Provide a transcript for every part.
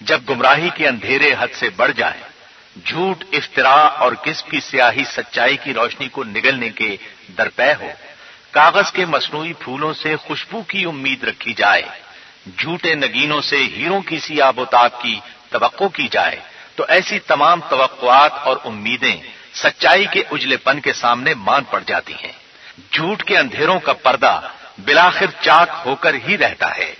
جب گمراہی کے اندھیرے حد سے بڑھ جائیں، جھوٹ افطرا اور کس کی سیاہی سچائی کی روشنی کو نگلنے کے درپے ہو، کاغذ کے مصنوعی پھولوں سے خوشبو کی امید رکھی جائے، جھوٹے نگینوں سے ہیروں کی سی آب و تاب کی توقع کی جائے، تو ایسی تمام توقعات اور امیدیں سچائی کے اجلے پن کے سامنے مان پڑ جاتی ہیں۔ جھوٹ کے اندھیروں کا پردہ بلاخر چاک ہو کر ہی رہتا ہے۔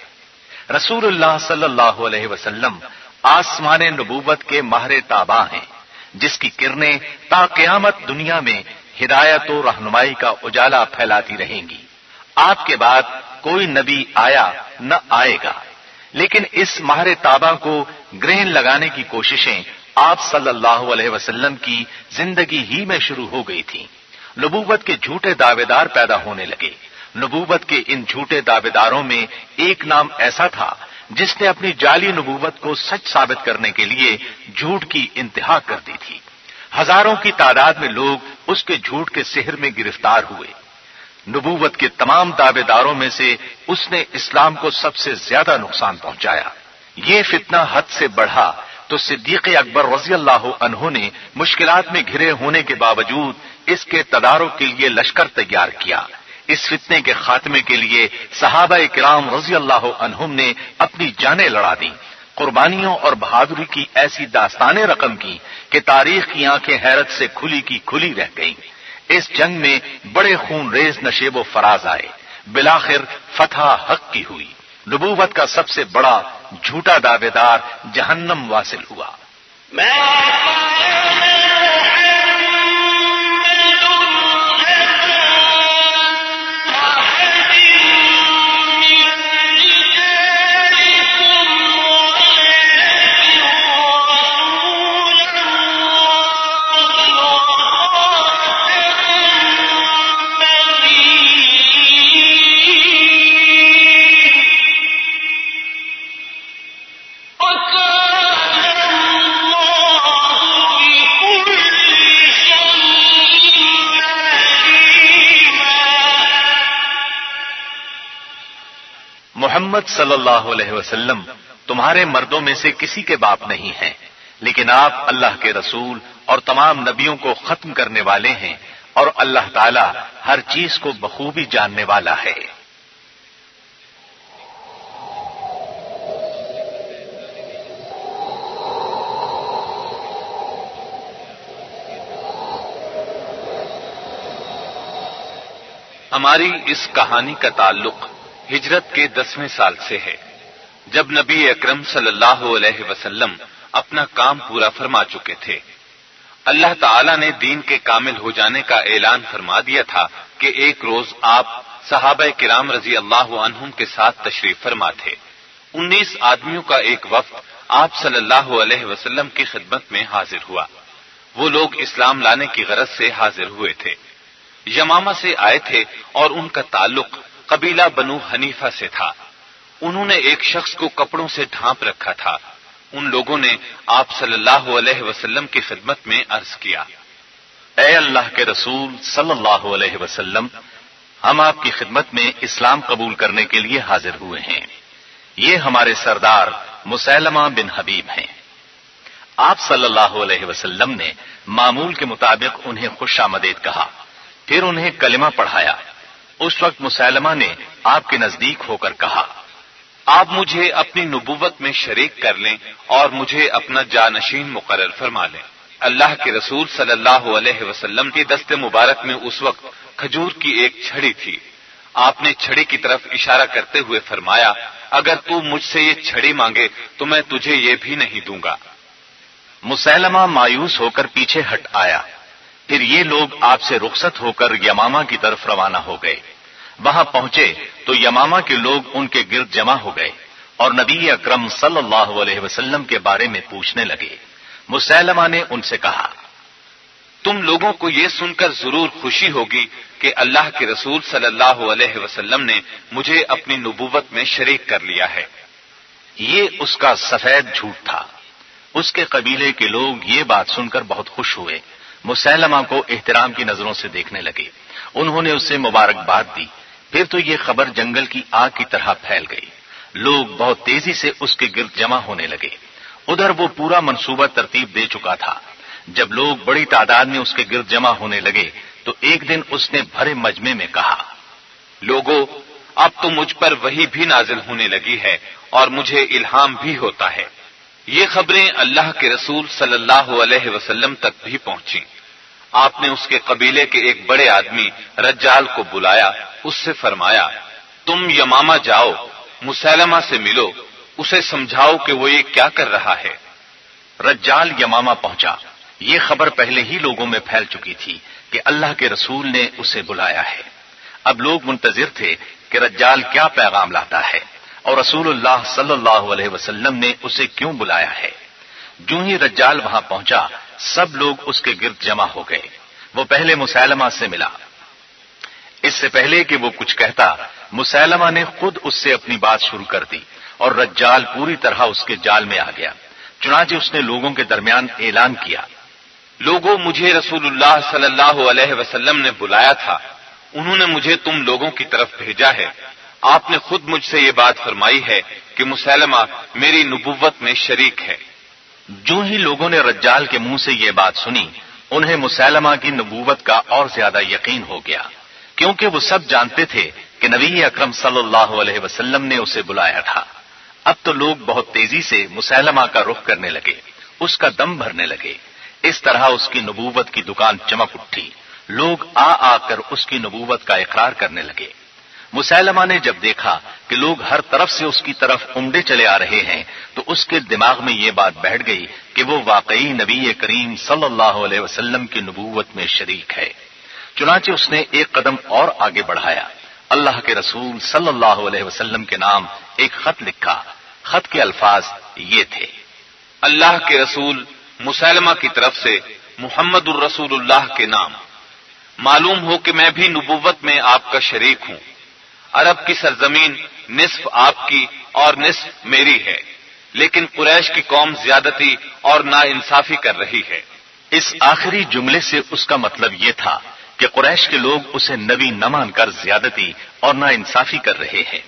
رسول اللہ صلی اللہ علیہ وسلم آسمان نبوت کے ماہر تابا ہیں، جس کی کرنیں تا قیامت دنیا میں ہدایت و رہنمائی کا اجالا پھیلاتی رہیں گی۔ آپ کے بعد کوئی نبی آیا نہ آئے گا۔ لیکن اس ماہر تابا کو گرہن لگانے کی کوششیں آپ صلی اللہ علیہ وسلم کی زندگی ہی میں شروع ہو گئی تھی نبوت کے جھوٹے دعوے دار پیدا ہونے لگے۔ نبوت کے ان جھوٹے دعوے داروں میں ایک نام ایسا تھا جس نے اپنی جعلی نبوت کو سچ ثابت کرنے کے لیے جھوٹ کی انتہا کر دی تھی۔ ہزاروں کی تعداد میں لوگ اس کے جھوٹ کے سحر میں گرفتار ہوئے۔ نبوت کے تمام دعوے داروں میں سے اس نے اسلام کو سب سے زیادہ نقصان پہنچایا۔ یہ فتنہ حد سے بڑھا تو صدیق اکبر رضی اللہ عنہ نے مشکلات میں گھرے ہونے کے باوجود اس کے تدارک کے لیے لشکر تیار کیا۔ اس فتنے کے خاتمے کے لیے صحابہ کرام رضی اللہ عنہم نے اپنی جانیں لڑا دی قربانیوں اور بہادری کی ایسی داستانیں رقم کی کہ تاریخ کی آنکھیں حیرت سے کھلی کی کھلی رہ گئیں۔ اس جنگ میں بڑے خون ریز نشیب و فراز آئے۔ بلاخر فتح حق کی ہوئی۔ نبوت کا سب سے بڑا جھوٹا دعوے دار جہنم واصل ہوا۔ میں محمد صلی اللہ علیہ وسلم تمہارے مردوں میں سے کسی کے باپ نہیں ہیں، لیکن آپ اللہ کے رسول اور تمام نبیوں کو ختم کرنے والے ہیں اور اللہ تعالی ہر چیز کو بخوبی جاننے والا ہے۔ ہماری اس کہانی کا تعلق ہجرت کے دسویں سال سے ہے۔ جب نبی اکرم صلی اللہ علیہ وسلم اپنا کام پورا فرما چکے تھے، اللہ تعالی نے دین کے کامل ہو جانے کا اعلان فرما دیا تھا کہ ایک روز آپ صحابہ کرام رضی اللہ عنہم کے ساتھ تشریف فرما تھے۔ انیس آدمیوں کا ایک وقت آپ صلی اللہ علیہ وسلم کی خدمت میں حاضر ہوا۔ وہ لوگ اسلام لانے کی غرض سے حاضر ہوئے تھے۔ یماما سے آئے تھے اور ان کا تعلق قبیلہ بنو حنیفہ سے تھا۔ انہوں نے ایک شخص کو کپڑوں سے ڈھانپ رکھا تھا۔ ان لوگوں نے آپ صلی اللہ علیہ وسلم کی خدمت میں عرض کیا، اے اللہ کے رسول صلی اللہ علیہ وسلم، ہم آپ کی خدمت میں اسلام قبول کرنے کے لیے حاضر ہوئے ہیں۔ یہ ہمارے سردار مسلمہ بن حبیب ہیں۔ آپ صلی اللہ علیہ وسلم نے معمول کے مطابق انہیں خوش آمدید کہا، پھر انہیں کلمہ پڑھایا۔ اس وقت مسلمہ نے آپ کے نزدیک ہو کر کہا، آپ مجھے اپنی نبوت میں شریک کر لیں اور مجھے اپنا جانشین مقرر فرما لیں۔ اللہ کے رسول صلی اللہ علیہ وسلم کی دست مبارک میں اس وقت کھجور کی ایک چھڑی تھی۔ آپ نے چھڑی کی طرف اشارہ کرتے ہوئے فرمایا، اگر تو مجھ سے یہ چھڑی مانگے تو میں تجھے یہ بھی نہیں دوں گا۔ مسلمہ مایوس ہو کر پیچھے ہٹ آیا۔ پھر یہ لوگ آپ سے رخصت ہو کر یماما کی طرف روانہ ہو گئے۔ وہاں پہنچے تو یماما کے لوگ ان کے گرد جمع ہو گئے اور نبی اکرم صلی اللہ علیہ وسلم کے بارے میں پوچھنے لگے۔ مسلمہ نے ان سے کہا، تم لوگوں کو یہ سن کر ضرور خوشی ہوگی کہ اللہ کے رسول صلی اللہ علیہ وسلم نے مجھے اپنی نبوت میں شریک کر لیا ہے۔ یہ اس کا سفید جھوٹ تھا۔ اس کے قبیلے کے لوگ یہ بات سن کر بہت خوش ہوئے۔ مسلمہ کو احترام کی نظروں سے دیکھنے لگے۔ انہوں نے اسے مبارکباد دی۔ پھر تو یہ خبر جنگل کی آگ کی طرح پھیل گئی۔ لوگ بہت تیزی سے اس کے گرد جمع ہونے لگے۔ ادھر وہ پورا منصوبہ ترتیب دے چکا تھا۔ جب لوگ بڑی تعداد میں اس کے گرد جمع ہونے لگے، تو ایک دن اس نے بھرے مجمے میں کہا لوگوں اب تو مجھ پر وہی بھی نازل ہونے لگی ہے اور مجھے الہام بھی ہوتا ہے۔ یہ خبریں اللہ کے رسول صلی اللہ علیہ وسلم تک بھی پہنچی آپ نے اس کے قبیلے کے ایک بڑے آدمی رجال کو بلایا، اس سے فرمایا، تم یماما جاؤ مسلمہ سے ملو، اسے سمجھاؤ کہ وہ یہ کیا کر رہا ہے۔ رجال یماما پہنچا۔ یہ خبر پہلے ہی لوگوں میں پھیل چکی تھی کہ اللہ کے رسول نے اسے بلایا ہے۔ اب لوگ منتظر تھے کہ رجال کیا پیغام لاتا ہے۔ اور رسول اللہ صلی اللہ علیہ وسلم نے اسے کیوں بلایا ہے؟ جو ہی رجال وہاں پہنچا، سب لوگ اس کے گرد جمع ہو گئے۔ وہ پہلے مسلمہ سے ملا۔ اس سے پہلے کہ وہ کچھ کہتا مسلمہ نے خود اس سے اپنی بات شروع کر دی اور رجال پوری طرح اس کے جال میں آ گیا۔ چنانچہ اس نے لوگوں کے درمیان اعلان کیا۔ لوگوں، مجھے رسول اللہ صلی اللہ علیہ وسلم نے بلایا تھا۔ انہوں نے مجھے تم لوگوں کی طرف بھیجا ہے۔ آپ نے خود مجھ سے یہ بات فرمائی ہے کہ مسلمہ میری نبوت میں شریک ہے۔ جو ہی لوگوں نے رجال کے منہ سے یہ بات سنی، انہیں مسلمہ کی نبوت کا اور زیادہ یقین ہو گیا۔ کیونکہ وہ سب جانتے تھے کہ نبی اکرم صلی اللہ علیہ وسلم نے اسے بلایا تھا۔ اب تو لوگ بہت تیزی سے مسلمہ کا رخ کرنے لگے، اس کا دم بھرنے لگے۔ اس طرح اس کی نبوت کی دکان چمک اٹھی۔ لوگ آ آ کر اس کی نبوت کا اقرار کرنے لگے۔ مسلمہ نے جب دیکھا کہ لوگ ہر طرف سے اس کی طرف عمدے چلے آ رہے ہیں، تو اس کے دماغ میں یہ بات بیٹھ گئی کہ وہ واقعی نبی کریم صلی اللہ علیہ وسلم کی نبوت میں شریک ہے۔ چنانچہ اس نے ایک قدم اور آگے بڑھایا۔ اللہ کے رسول صلی اللہ علیہ وسلم کے نام ایک خط لکھا۔ خط کے الفاظ یہ تھے۔ اللہ کے رسول مسلمہ کی طرف سے محمد الرسول اللہ کے نام۔ معلوم ہو کہ میں بھی نبوت میں آپ کا شریک ہوں۔ عرب کی سرزمین نصف آپ کی اور نصف میری ہے، لیکن قریش کی قوم زیادتی اور نا انصافی کر رہی ہے۔ اس آخری جملے سے اس کا مطلب یہ تھا کہ قریش کے لوگ اسے نبی نہ مان کر زیادتی اور نا انصافی کر رہے ہیں۔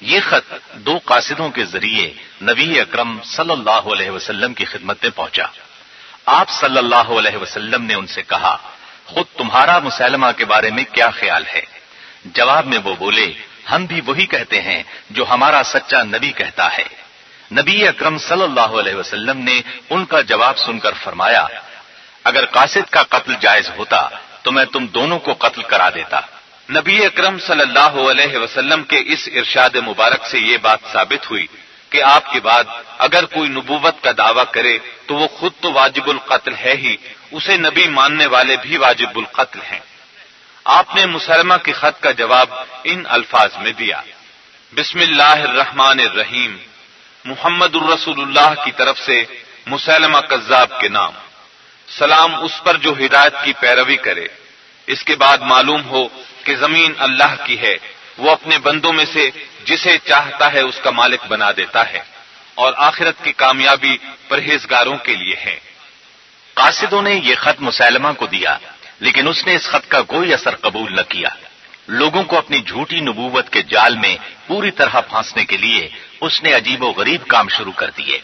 یہ خط دو قاصدوں کے ذریعے نبی اکرم صلی اللہ علیہ وسلم کی خدمت میں پہنچا۔ آپ صلی اللہ علیہ وسلم نے ان سے کہا، خود تمہارا مسلمہ کے بارے میں کیا خیال ہے؟ جواب میں وہ بولے، ہم بھی وہی کہتے ہیں جو ہمارا سچا نبی کہتا ہے۔ نبی اکرم صلی اللہ علیہ وسلم نے ان کا جواب سن کر فرمایا، اگر قاصد کا قتل جائز ہوتا تو میں تم دونوں کو قتل کرا دیتا۔ نبی اکرم صلی اللہ علیہ وسلم کے اس ارشاد مبارک سے یہ بات ثابت ہوئی کہ آپ کے بعد اگر کوئی نبوت کا دعویٰ کرے تو وہ خود تو واجب القتل ہے ہی، اسے نبی ماننے والے بھی واجب القتل ہیں۔ آپ نے مسلمہ کے خط کا جواب ان الفاظ میں دیا۔ بسم اللہ الرحمن الرحیم۔ محمد الرسول اللہ کی طرف سے مسلمہ کذاب کے نام۔ سلام اس پر جو ہدایت کی پیروی کرے۔ اس کے بعد معلوم ہو کہ زمین اللہ کی ہے۔ وہ اپنے بندوں میں سے جسے چاہتا ہے اس کا مالک بنا دیتا ہے۔ اور آخرت کی کامیابی پرہیزگاروں کے لیے ہے۔ قاصدوں نے یہ خط مسلمہ کو دیا۔ لیکن اس نے اس خط کا کوئی اثر قبول نہ کیا۔ لوگوں کو اپنی جھوٹی نبوت کے جال میں پوری طرح پھانسنے کے لیے اس نے عجیب و غریب کام شروع کر دیے۔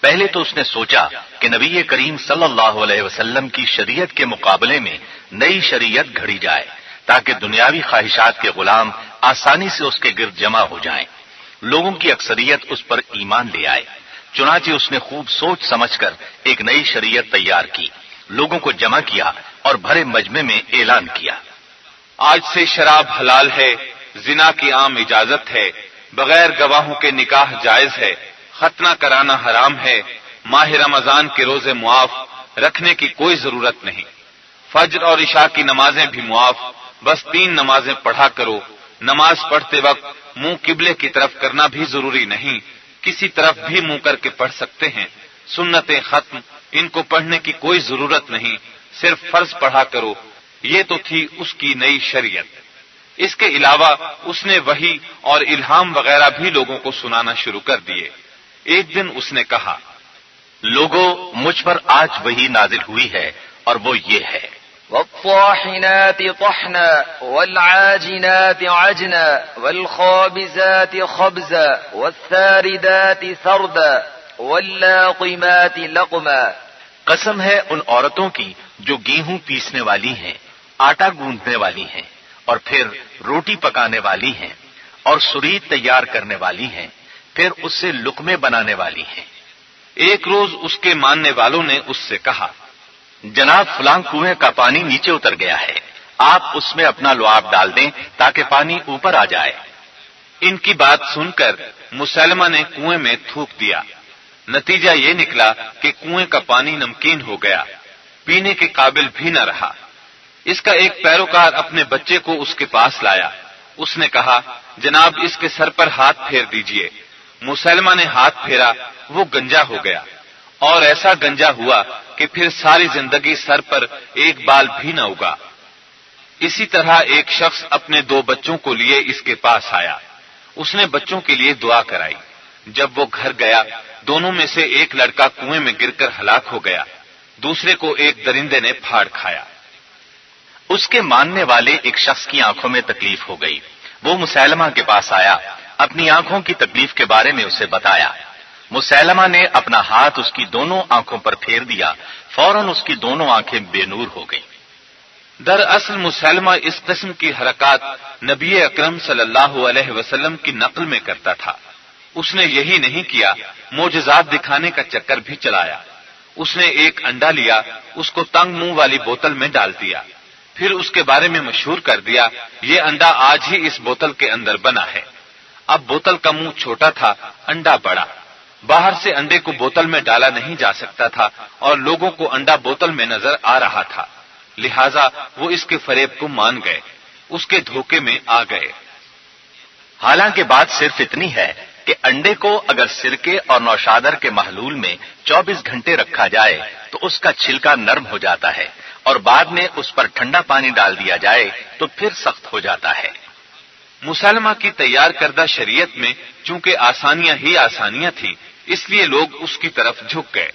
پہلے تو اس نے سوچا کہ نبی کریم صلی اللہ علیہ وسلم کی شریعت کے مقابلے میں نئی شریعت گھڑی جائے تاکہ دنیاوی خواہشات کے غلام آسانی سے اس کے گرد جمع ہو جائیں۔ لوگوں کی اکثریت اس پر ایمان لے آئے۔ چنانچہ اس نے خوب سوچ سمجھ کر ایک نئی شریعت تیار کی۔ لوگوں کو جمع کیا اور بھرے مجمے میں اعلان کیا۔ آج سے شراب حلال ہے، زنا کی عام اجازت ہے، بغیر گواہوں کے نکاح جائز ہے ختنہ کرانا حرام ہے، ماہ رمضان کے روزے معاف، رکھنے کی کوئی ضرورت نہیں۔ فجر اور عشاء کی نمازیں بھی معاف، بس تین نمازیں پڑھا کرو۔ نماز پڑھتے وقت منہ قبلے کی طرف کرنا بھی ضروری نہیں، کسی طرف بھی منہ کر کے پڑھ سکتے ہیں۔ سنتیں ختم، ان کو پڑھنے کی کوئی ضرورت نہیں۔ صرف فرض پڑھا کرو یہ تو تھی اس کی نئی شریعت۔ اس کے علاوہ اس نے وہی اور الہام وغیرہ بھی لوگوں کو سنانا شروع کر دیے۔ ایک دن اس نے کہا لوگوں مجھ پر آج وہی نازل ہوئی ہے اور وہ یہ ہے۔ والطاحنات طحنا والعاجنات عجنا والخابزات خبزا والثاردات ثردا واللاقمات لقما۔ قسم ہے ان عورتوں کی جو گیہوں پیسنے والی ہیں، آٹا گوندنے والی ہیں، اور پھر روٹی پکانے والی ہیں، اور سرید تیار کرنے والی ہیں، پھر اس سے لکمے بنانے والی ہیں۔ ایک روز اس کے ماننے والوں نے اس سے کہا، جناب فلاں کنویں کا پانی نیچے اتر گیا ہے، آپ اس میں اپنا لعاب ڈال دیں تاکہ پانی اوپر آ جائے۔ ان کی بات سن کر مسلمہ نے کنویں میں تھوک دیا۔ نتیجہ یہ نکلا کہ کنویں کا پانی نمکین ہو گیا۔ پینے کے قابل بھی نہ رہا۔ اس کا ایک پیروکار اپنے بچے کو اس کے پاس لایا۔ اس نے کہا، جناب، اس کے سر پر ہاتھ پھیر دیجیے۔ مسلمہ نے ہاتھ پھیرا، وہ گنجا ہو گیا۔ اور ایسا گنجا ہوا کہ پھر ساری زندگی سر پر ایک بال بھی نہ اگا۔ اسی طرح ایک شخص اپنے دو بچوں کو لیے اس کے پاس آیا۔ اس نے بچوں کے لیے دعا کرائی۔ جب وہ گھر گیا، دونوں میں سے ایک لڑکا کنویں میں گر کر ہلاک ہو گیا۔ دوسرے کو ایک درندے نے پھاڑ کھایا۔ اس کے ماننے والے ایک شخص کی آنکھوں میں تکلیف ہو گئی۔ وہ مسلمہ کے پاس آیا، اپنی آنکھوں کی تکلیف کے بارے میں اسے بتایا۔ مسلمہ نے اپنا ہاتھ اس کی دونوں آنکھوں پر پھیر دیا، فوراً اس کی دونوں آنکھیں بے نور ہو گئیں۔ دراصل مسلمہ اس قسم کی حرکات نبی اکرم صلی اللہ علیہ وسلم کی نقل میں کرتا تھا۔ اس نے یہی نہیں کیا موجزات دکھانے کا چکر بھی چلایا۔ اس نے ایک انڈا لیا، اس کو تنگ منہ والی بوتل میں ڈال دیا۔ پھر اس کے بارے میں مشہور کر دیا، یہ انڈا آج ہی اس بوتل کے اندر بنا ہے۔ اب بوتل کا منہ چھوٹا تھا، انڈا بڑا۔ باہر سے انڈے کو بوتل میں ڈالا نہیں جا سکتا تھا اور لوگوں کو انڈا بوتل میں نظر آ رہا تھا۔ لہذا وہ اس کے فریب کو مان گئے، اس کے دھوکے میں آ گئے۔ حالانکہ بات صرف اتنی ہے کہ انڈے کو اگر سرکے اور نوشادر کے محلول میں چوبیس گھنٹے رکھا جائے تو اس کا چھلکا نرم ہو جاتا ہے اور بعد میں اس پر ٹھنڈا پانی ڈال دیا جائے تو پھر سخت ہو جاتا ہے۔ مسلمہ کی تیار کردہ شریعت میں چونکہ آسانیاں ہی آسانیاں تھیں، اس لیے لوگ اس کی طرف جھک گئے۔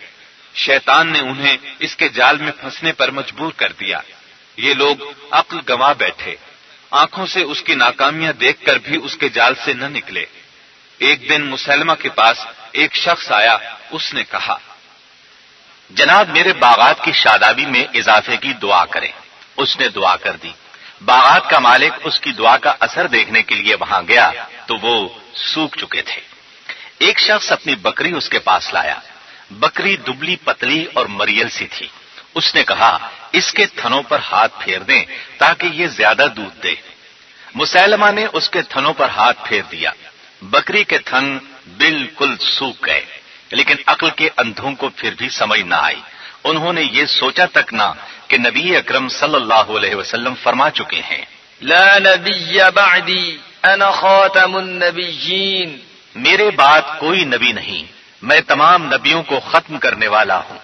شیطان نے انہیں اس کے جال میں پھنسنے پر مجبور کر دیا۔ یہ لوگ عقل گوا بیٹھے۔ آنکھوں سے اس کی ناکامیاں دیکھ کر بھی اس کے جال سے نہ نکلے۔ ایک دن مسلمہ کے پاس ایک شخص آیا، اس نے کہا، جناب میرے باغات کی شادابی میں اضافے کی دعا کریں۔ اس نے دعا کر دی۔ باغات کا مالک اس کی دعا کا اثر دیکھنے کے لیے وہاں گیا تو وہ سوکھ چکے تھے۔ ایک شخص اپنی بکری اس کے پاس لایا۔ بکری دبلی پتلی اور مریل سی تھی۔ اس نے کہا، اس کے تھنوں پر ہاتھ پھیر دیں تاکہ یہ زیادہ دودھ دے۔ مسلمہ نے اس کے تھنوں پر ہاتھ پھیر دیا۔ بکری کے تھن بالکل سوکھ گئے لیکن عقل کے اندھوں کو پھر بھی سمجھ نہ آئی۔ انہوں نے یہ سوچا تک نہ کہ نبی اکرم صلی اللہ علیہ وسلم فرما چکے ہیں۔ لا نبی بعدی انا خاتم النبیین۔ میرے بعد کوئی نبی نہیں میں تمام نبیوں کو ختم کرنے والا ہوں۔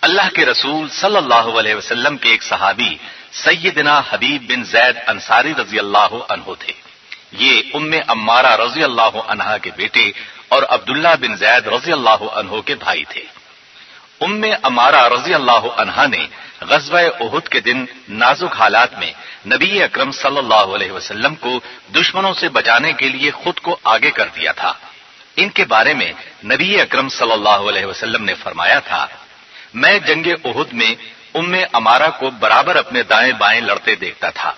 اللہ کے رسول صلی اللہ علیہ وسلم کے ایک صحابی سیدنا حبیب بن زید انصاری رضی اللہ عنہ تھے۔ یہ ام امارہ رضی اللہ عنہا کے بیٹے اور عبداللہ بن زید رضی اللہ عنہ کے بھائی تھے۔ ام امارا رضی اللہ عنہا نے غزوہ عہد کے دن نازک حالات میں نبی اکرم صلی اللہ علیہ وسلم کو دشمنوں سے بچانے کے لیے خود کو آگے کر دیا تھا۔ ان کے بارے میں نبی اکرم صلی اللہ علیہ وسلم نے فرمایا تھا، میں جنگ عہد میں ام امارا کو برابر اپنے دائیں بائیں لڑتے دیکھتا تھا۔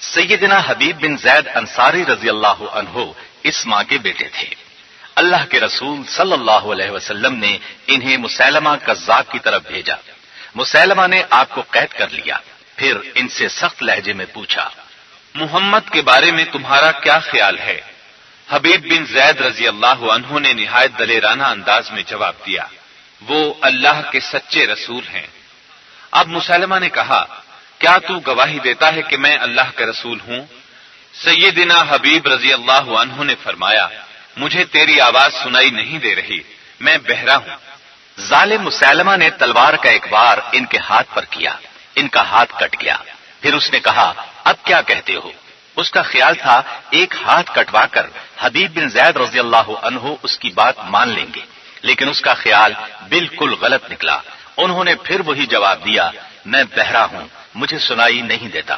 سیدنا حبیب بن زید انصاری رضی اللہ عنہ اس ماں کے بیٹے تھے۔ اللہ کے رسول صلی اللہ علیہ وسلم نے انہیں مسلمہ کذاب کی طرف بھیجا۔ مسلمہ نے آپ کو قید کر لیا۔ پھر ان سے سخت لہجے میں پوچھا، محمد کے بارے میں تمہارا کیا خیال ہے؟ حبیب بن زید رضی اللہ عنہ نے نہایت دلیرانہ انداز میں جواب دیا، وہ اللہ کے سچے رسول ہیں۔ اب مسلمہ نے کہا کیا تو گواہی دیتا ہے کہ میں اللہ کا رسول ہوں؟ سیدنا حبیب رضی اللہ عنہ نے فرمایا، مجھے تیری آواز سنائی نہیں دے رہی، میں بہرا ہوں۔ ظالم مسلمہ نے تلوار کا ایک بار ان کے ہاتھ پر کیا، ان کا ہاتھ کٹ گیا۔ پھر اس نے کہا، اب کیا کہتے ہو؟ اس کا خیال تھا، ایک ہاتھ کٹوا کر حبیب بن زید رضی اللہ عنہ اس کی بات مان لیں گے۔ لیکن اس کا خیال بالکل غلط نکلا۔ انہوں نے پھر وہی جواب دیا، میں بہرا ہوں۔ مجھے سنائی نہیں دیتا۔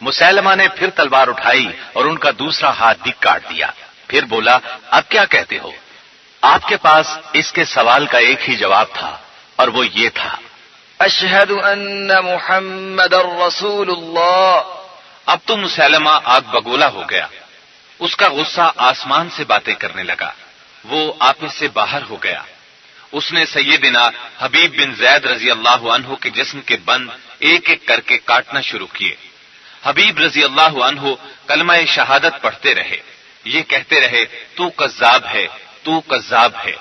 مسلمہ نے پھر تلوار اٹھائی اور ان کا دوسرا ہاتھ بھی کاٹ دیا۔ پھر بولا اب کیا کہتے ہو؟ آپ کے پاس اس کے سوال کا ایک ہی جواب تھا اور وہ یہ تھا۔ اشہد ان محمد رسول اللہ۔ اب تو مسلمہ آگ بگولا ہو گیا۔ اس کا غصہ آسمان سے باتیں کرنے لگا۔ وہ آپس سے باہر ہو گیا۔ اس نے سیدنا حبیب بن زید رضی اللہ عنہ کے جسم کے بند ایک ایک کر کے کاٹنا شروع کیے۔ حبیب رضی اللہ عنہ کلمہ شہادت پڑھتے رہے۔ یہ کہتے رہے، تو کذاب ہے، تو کذاب ہے۔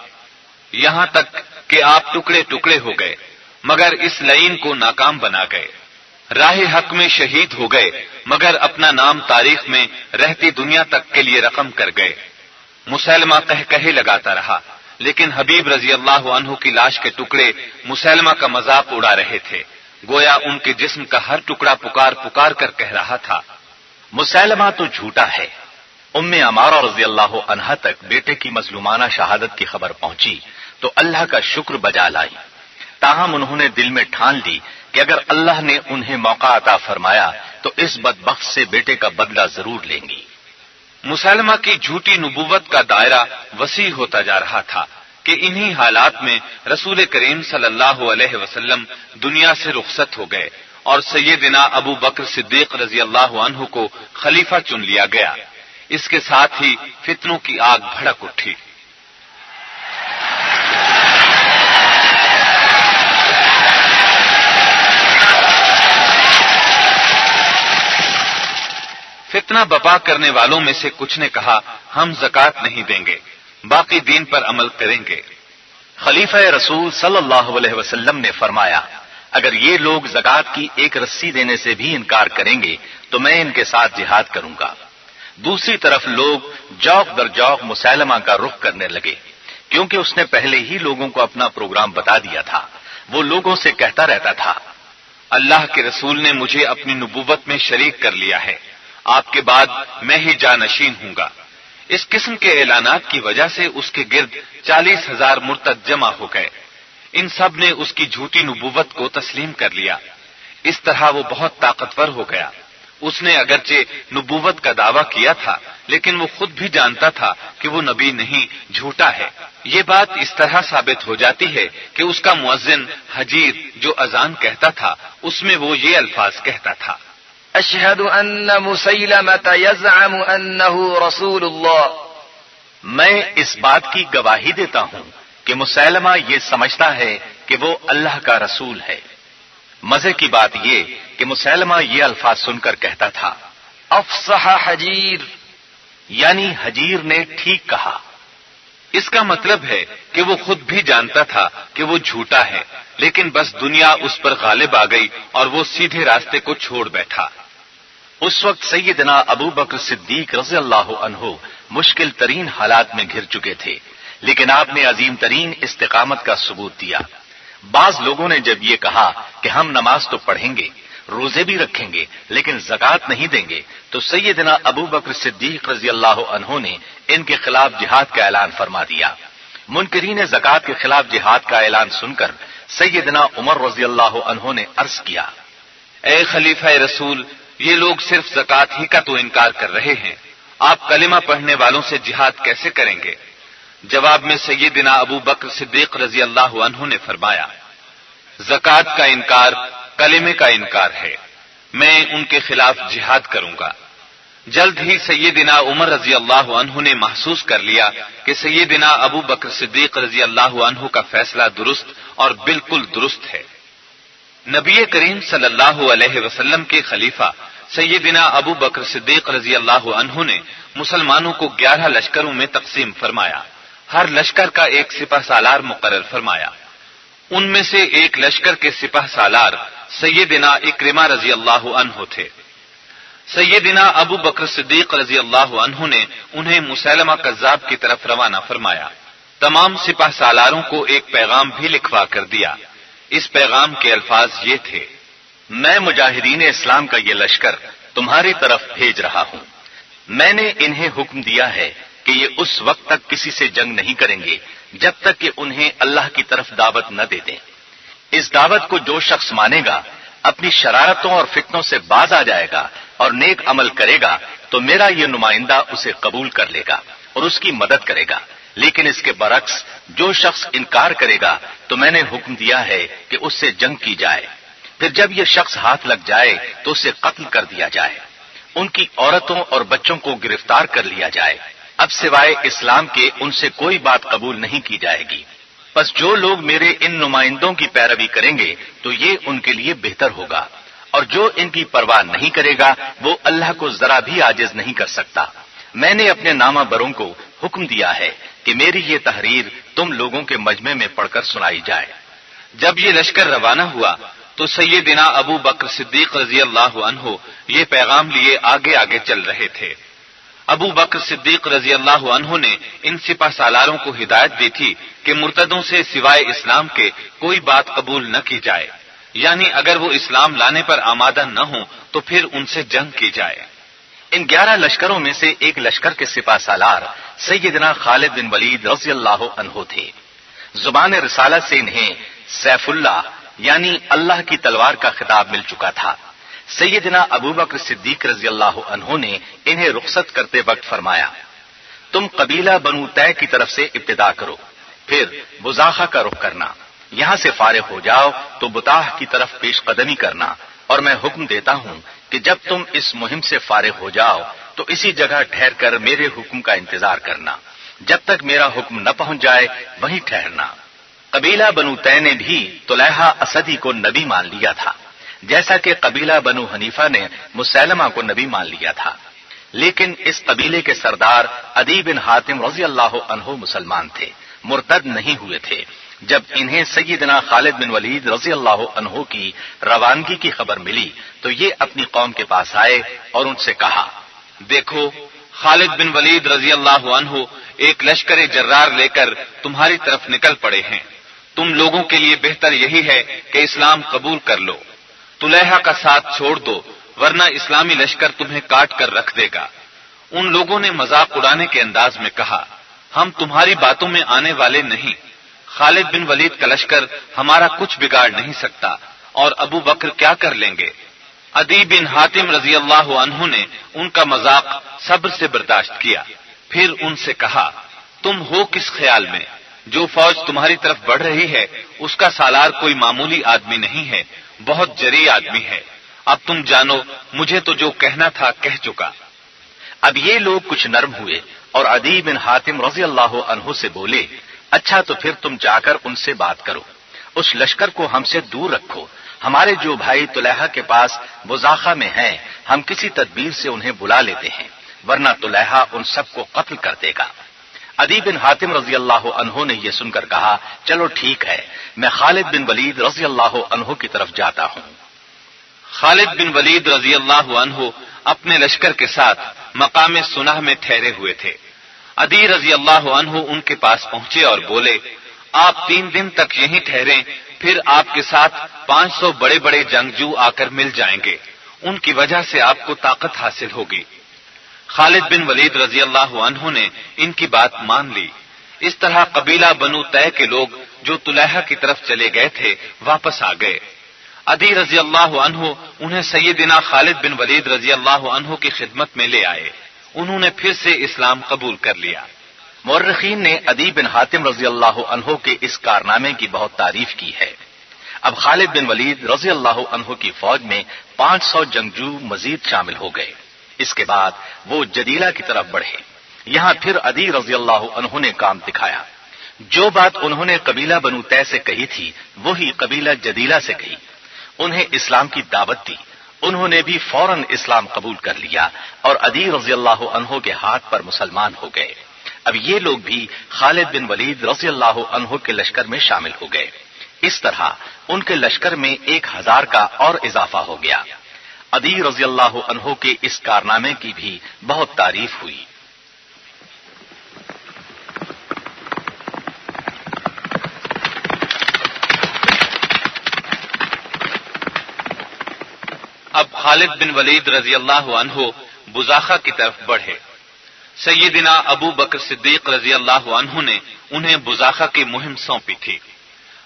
یہاں تک کہ آپ ٹکڑے ٹکڑے ہو گئے، مگر اس لائن کو ناکام بنا گئے۔ راہ حق میں شہید ہو گئے، مگر اپنا نام تاریخ میں رہتی دنیا تک کے لیے رقم کر گئے۔ مسلمہ کہہ کہے لگاتا رہا، لیکن حبیب رضی اللہ عنہ کی لاش کے ٹکڑے مسلمہ کا مذاق اڑا رہے تھے۔ گویا ان کے جسم کا ہر ٹکڑا پکار پکار کر کہہ رہا تھا مسلمہ تو جھوٹا ہے۔ ام امارا رضی اللہ عنہ تک بیٹے کی مظلومانہ شہادت کی خبر پہنچی، تو اللہ کا شکر بجا لائی۔ تاہم انہوں نے دل میں ٹھان لی کہ اگر اللہ نے انہیں موقع عطا فرمایا، تو اس بدبخت سے بیٹے کا بدلہ ضرور لیں گی۔ مسلمہ کی جھوٹی نبوت کا دائرہ وسیع ہوتا جا رہا تھا۔ کہ انہی حالات میں رسول کریم صلی اللہ علیہ وسلم دنیا سے رخصت ہو گئے اور سیدنا ابو بکر صدیق رضی اللہ عنہ کو خلیفہ چن لیا گیا۔ اس کے ساتھ ہی فتنوں کی آگ بھڑک اٹھی۔ فتنہ بپا کرنے والوں میں سے کچھ نے کہا، ہم زکات نہیں دیں گے۔ باقی دین پر عمل کریں گے۔ خلیفہ رسول صلی اللہ علیہ وسلم نے فرمایا، اگر یہ لوگ زکات کی ایک رسی دینے سے بھی انکار کریں گے، تو میں ان کے ساتھ جہاد کروں گا۔ دوسری طرف لوگ جوک در جوک مسلمہ کا رخ کرنے لگے، کیونکہ اس نے پہلے ہی لوگوں کو اپنا پروگرام بتا دیا تھا۔ وہ لوگوں سے کہتا رہتا تھا، اللہ کے رسول نے مجھے اپنی نبوت میں شریک کر لیا ہے، آپ کے بعد میں ہی جانشین ہوں گا۔ اس قسم کے اعلانات کی وجہ سے اس کے گرد چالیس ہزار مرتد جمع ہو گئے۔ ان سب نے اس کی جھوٹی نبوت کو تسلیم کر لیا۔ اس طرح وہ بہت طاقتور ہو گیا۔ اس نے اگرچہ نبوت کا دعویٰ کیا تھا، لیکن وہ خود بھی جانتا تھا کہ وہ نبی نہیں، جھوٹا ہے۔ یہ بات اس طرح ثابت ہو جاتی ہے کہ اس کا مؤذن حجیر جو اذان کہتا تھا، اس میں وہ یہ الفاظ کہتا تھا۔ اشهد ان مسيلمة يزعم انه رسول الله. میں اس بات کی گواہی دیتا ہوں کہ مسلمہ یہ سمجھتا ہے کہ وہ اللہ کا رسول ہے۔ مزے کی بات یہ کہ مسلمہ یہ الفاظ سن کر کہتا تھا افصح حجیر یعنی حجیر نے ٹھیک کہا۔ اس کا مطلب ہے کہ وہ خود بھی جانتا تھا کہ وہ جھوٹا ہے لیکن بس دنیا اس پر غالب آ گئی اور وہ سیدھے راستے کو چھوڑ بیٹھا۔ اس وقت سیدنا ابو بکر صدیق رضی اللہ عنہ مشکل ترین حالات میں گھر چکے تھے، لیکن آپ نے عظیم ترین استقامت کا ثبوت دیا۔ بعض لوگوں نے جب یہ کہا کہ ہم نماز تو پڑھیں گے، روزے بھی رکھیں گے، لیکن زکات نہیں دیں گے، تو سیدنا ابو بکر صدیق رضی اللہ عنہ نے ان کے خلاف جہاد کا اعلان فرما دیا۔ منکرین زکات کے خلاف جہاد کا اعلان سن کر سیدنا عمر رضی اللہ عنہ نے عرض کیا، اے خلیفہ رسول یہ لوگ صرف زکات ہی کا تو انکار کر رہے ہیں۔ آپ کلمہ پڑھنے والوں سے جہاد کیسے کریں گے؟ جواب میں سیدنا ابو بکر صدیق رضی اللہ عنہ نے فرمایا زکات کا انکار کلمے کا انکار ہے۔ میں ان کے خلاف جہاد کروں گا۔ جلد ہی سیدنا عمر رضی اللہ عنہ نے محسوس کر لیا کہ سیدنا ابو بکر صدیق رضی اللہ عنہ کا فیصلہ درست اور بالکل درست ہے۔ نبی کریم صلی اللہ علیہ وسلم کے خلیفہ سیدنا ابو بکر صدیق رضی اللہ عنہ نے مسلمانوں کو گیارہ لشکروں میں تقسیم فرمایا۔ ہر لشکر کا ایک سپہ سالار مقرر فرمایا۔ ان میں سے ایک لشکر کے سپہ سالار سیدنا اکرما رضی اللہ عنہ تھے۔ سیدنا ابو بکر صدیق رضی اللہ عنہ نے انہیں مسلمہ کذاب کی طرف روانہ فرمایا۔ تمام سپہ سالاروں کو ایک پیغام بھی لکھوا کر دیا۔ اس پیغام کے الفاظ یہ تھے، میں مجاہدین اسلام کا یہ لشکر تمہاری طرف بھیج رہا ہوں۔ میں نے انہیں حکم دیا ہے کہ یہ اس وقت تک کسی سے جنگ نہیں کریں گے جب تک کہ انہیں اللہ کی طرف دعوت نہ دے دیں۔ اس دعوت کو جو شخص مانے گا، اپنی شرارتوں اور فتنوں سے باز آ جائے گا اور نیک عمل کرے گا، تو میرا یہ نمائندہ اسے قبول کر لے گا اور اس کی مدد کرے گا۔ لیکن اس کے برعکس جو شخص انکار کرے گا تو میں نے حکم دیا ہے کہ اس سے جنگ کی جائے۔ پھر جب یہ شخص ہاتھ لگ جائے تو اسے قتل کر دیا جائے۔ ان کی عورتوں اور بچوں کو گرفتار کر لیا جائے۔ اب سوائے اسلام کے ان سے کوئی بات قبول نہیں کی جائے گی۔ بس جو لوگ میرے ان نمائندوں کی پیروی کریں گے تو یہ ان کے لیے بہتر ہوگا۔ اور جو ان کی پرواہ نہیں کرے گا وہ اللہ کو ذرا بھی آجز نہیں کر سکتا۔ میں نے اپنے نامہ بروں کو حکم دیا ہے کہ میری یہ تحریر تم لوگوں کے مجمع میں پڑھ کر سنائی جائے۔ جب یہ لشکر روانہ ہوا تو سیدنا ابو بکر صدیق رضی اللہ عنہ یہ پیغام لیے آگے آگے چل رہے تھے۔ ابو بکر صدیق رضی اللہ عنہ نے ان سپاہ سالاروں کو ہدایت دی تھی کہ مرتدوں سے سوائے اسلام کے کوئی بات قبول نہ کی جائے۔ یعنی اگر وہ اسلام لانے پر آمادہ نہ ہوں تو پھر ان سے جنگ کی جائے۔ ان گیارہ لشکروں میں سے ایک لشکر کے سپاہ سالار سیدنا خالد بن ولید رضی اللہ عنہ تھے۔ زبان رسالت سے انہیں سیف اللہ یعنی اللہ کی تلوار کا خطاب مل چکا تھا۔ سیدنا ابو بکر صدیق رضی اللہ عنہ نے انہیں رخصت کرتے وقت فرمایا، تم قبیلہ بنو طے کی طرف سے ابتدا کرو، پھر بزاخا کا رخ کرنا، یہاں سے فارغ ہو جاؤ تو بتاح کی طرف پیش قدمی کرنا، اور میں حکم دیتا ہوں کہ جب تم اس مہم سے فارغ ہو جاؤ تو اسی جگہ ٹھہر کر میرے حکم کا انتظار کرنا۔ جب تک میرا حکم نہ پہنچ جائے، وہیں ٹھہرنا۔ قبیلہ بنو تے نے بھی طلحہ اسدی کو نبی مان لیا تھا، جیسا کہ قبیلہ بنو حنیفہ نے مسلمہ کو نبی مان لیا تھا۔ لیکن اس قبیلے کے سردار ادی بن حاتم رضی اللہ عنہ مسلمان تھے، مرتد نہیں ہوئے تھے۔ جب انہیں سیدنا خالد بن ولید رضی اللہ عنہ کی روانگی کی خبر ملی، تو یہ اپنی قوم کے پاس آئے اور ان سے کہا دیکھو، خالد بن ولید رضی اللہ عنہ ایک لشکر جرار لے کر تمہاری طرف نکل پڑے ہیں۔ تم لوگوں کے لیے بہتر یہی ہے کہ اسلام قبول کر لو۔ طلحہ کا ساتھ چھوڑ دو، ورنہ اسلامی لشکر تمہیں کاٹ کر رکھ دے گا۔ ان لوگوں نے مذاق اڑانے کے انداز میں کہا، ہم تمہاری باتوں میں آنے والے نہیں۔ خالد بن ولید کا لشکر ہمارا کچھ بگاڑ نہیں سکتا اور ابو بکر کیا کر لیں گے؟ ادی بن حاتم رضی اللہ عنہ نے ان کا مذاق صبر سے برداشت کیا۔ پھر ان سے کہا، تم ہو کس خیال میں؟ جو فوج تمہاری طرف بڑھ رہی ہے، اس کا سالار کوئی معمولی آدمی نہیں ہے، بہت جری آدمی ہے۔ اب تم جانو، مجھے تو جو کہنا تھا کہہ چکا۔ اب یہ لوگ کچھ نرم ہوئے اور ادی بن حاتم رضی اللہ عنہ سے بولے اچھا تو پھر تم جا کر ان سے بات کرو، اس لشکر کو ہم سے دور رکھو۔ ہمارے جو بھائی طلحہ کے پاس بزاخا میں ہیں، ہم کسی تدبیر سے انہیں بلا لیتے ہیں، ورنہ طلحہ ان سب کو قتل کر دے گا۔ ادی بن حاتم رضی اللہ عنہ نے یہ سن کر کہا، چلو ٹھیک ہے، میں خالد بن ولید رضی اللہ عنہ کی طرف جاتا ہوں۔ خالد بن ولید رضی اللہ عنہ اپنے لشکر کے ساتھ مقام سنہ میں ٹھہرے ہوئے تھے۔ ادی رضی اللہ عنہ ان کے پاس پہنچے اور بولے، آپ تین دن تک یہیں ٹھہرے پھر آپ کے ساتھ پانچ سو بڑے بڑے جنگجو آ کر مل جائیں گے۔ ان کی وجہ سے آپ کو طاقت حاصل ہوگی۔ خالد بن ولید رضی اللہ عنہ نے ان کی بات مان لی۔ اس طرح قبیلہ بنو طے کے لوگ جو طلحہ کی طرف چلے گئے تھے واپس آ گئے۔ ادی رضی اللہ عنہ انہیں سیدنا خالد بن ولید رضی اللہ عنہ کی خدمت میں لے آئے۔ انہوں نے پھر سے اسلام قبول کر لیا۔ مورخین نے ادی بن حاتم رضی اللہ عنہ کے اس کارنامے کی بہت تعریف کی ہے۔ اب خالد بن ولید رضی اللہ عنہ کی فوج میں پانچ سو جنگجو مزید شامل ہو گئے۔ اس کے بعد وہ جدیلا کی طرف بڑھے۔ یہاں پھر ادی رضی اللہ عنہ نے کام دکھایا۔ جو بات انہوں نے قبیلہ بنو طے سے کہی تھی، وہی قبیلہ جدیلا سے کہی۔ انہیں اسلام کی دعوت دی۔ انہوں نے بھی فوراً اسلام قبول کر لیا اور ادی رضی اللہ عنہ کے ہاتھ پر مسلمان ہو گئے۔ اب یہ لوگ بھی خالد بن ولید رضی اللہ عنہ کے لشکر میں شامل ہو گئے۔ اس طرح ان کے لشکر میں ایک ہزار کا اور اضافہ ہو گیا۔ ادی رضی اللہ عنہ کے اس کارنامے کی بھی بہت تعریف ہوئی۔ اب خالد بن ولید رضی اللہ عنہ بزاخا کی طرف بڑھے۔ سیدنا ابو بکر صدیق رضی اللہ عنہ نے انہیں بزاخا کی مہم سونپی تھی۔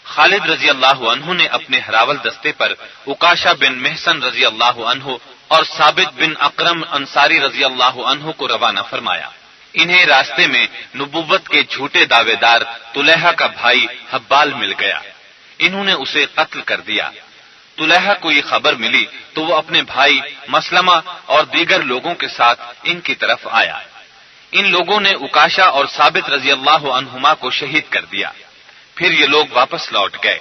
خالد رضی اللہ عنہ نے اپنے ہراول دستے پر اکاشا بن محسن رضی اللہ عنہ اور ثابت بن اکرم انصاری رضی اللہ عنہ کو روانہ فرمایا۔ انہیں راستے میں نبوت کے جھوٹے دعوے دار طلحہ کا بھائی حبال مل گیا۔ انہوں نے اسے قتل کر دیا۔ طلحہ کو یہ خبر ملی تو وہ اپنے بھائی مسلمہ اور دیگر لوگوں کے ساتھ ان کی طرف آیا۔ ان لوگوں نے اکاشا اور ثابت رضی اللہ عنہما کو شہید کر دیا۔ پھر یہ لوگ واپس لوٹ گئے۔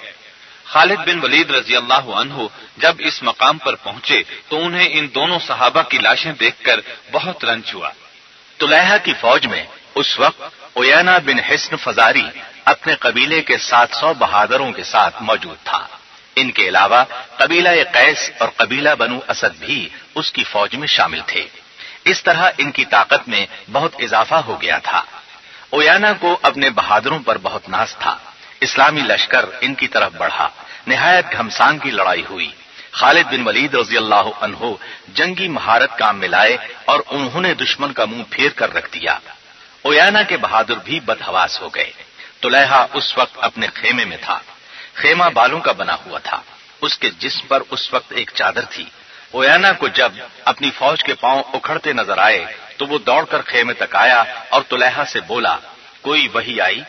خالد بن ولید رضی اللہ عنہ جب اس مقام پر پہنچے تو انہیں ان دونوں صحابہ کی لاشیں دیکھ کر بہت رنج ہوا۔ طلحہ کی فوج میں اس وقت اویانا بن حسن فزاری اپنے قبیلے کے سات سو بہادروں کے ساتھ موجود تھا۔ ان کے علاوہ قبیلہ قیس اور قبیلہ بنو اسد بھی اس کی فوج میں شامل تھے۔ اس طرح ان کی طاقت میں بہت اضافہ ہو گیا تھا۔ اویانا کو اپنے بہادروں پر بہت ناز تھا۔ اسلامی لشکر ان کی طرف بڑھا۔ نہایت گھمسان کی لڑائی ہوئی۔ خالد بن ولید رضی اللہ عنہ جنگی مہارت کام میں لائے اور انہوں نے دشمن کا منہ پھیر کر رکھ دیا۔ اویانا کے بہادر بھی بدہواس ہو گئے۔ تو اس وقت اپنے خیمے میں تھا۔ خیمہ بالوں کا بنا ہوا تھا۔ اس کے جسم پر اس وقت ایک چادر تھی۔ اویانا کو جب اپنی فوج کے پاؤں اکھڑتے نظر آئے، تو وہ دوڑ کر خیمے تک آیا اور تلحا سے بولا، کوئی وہی آئی؟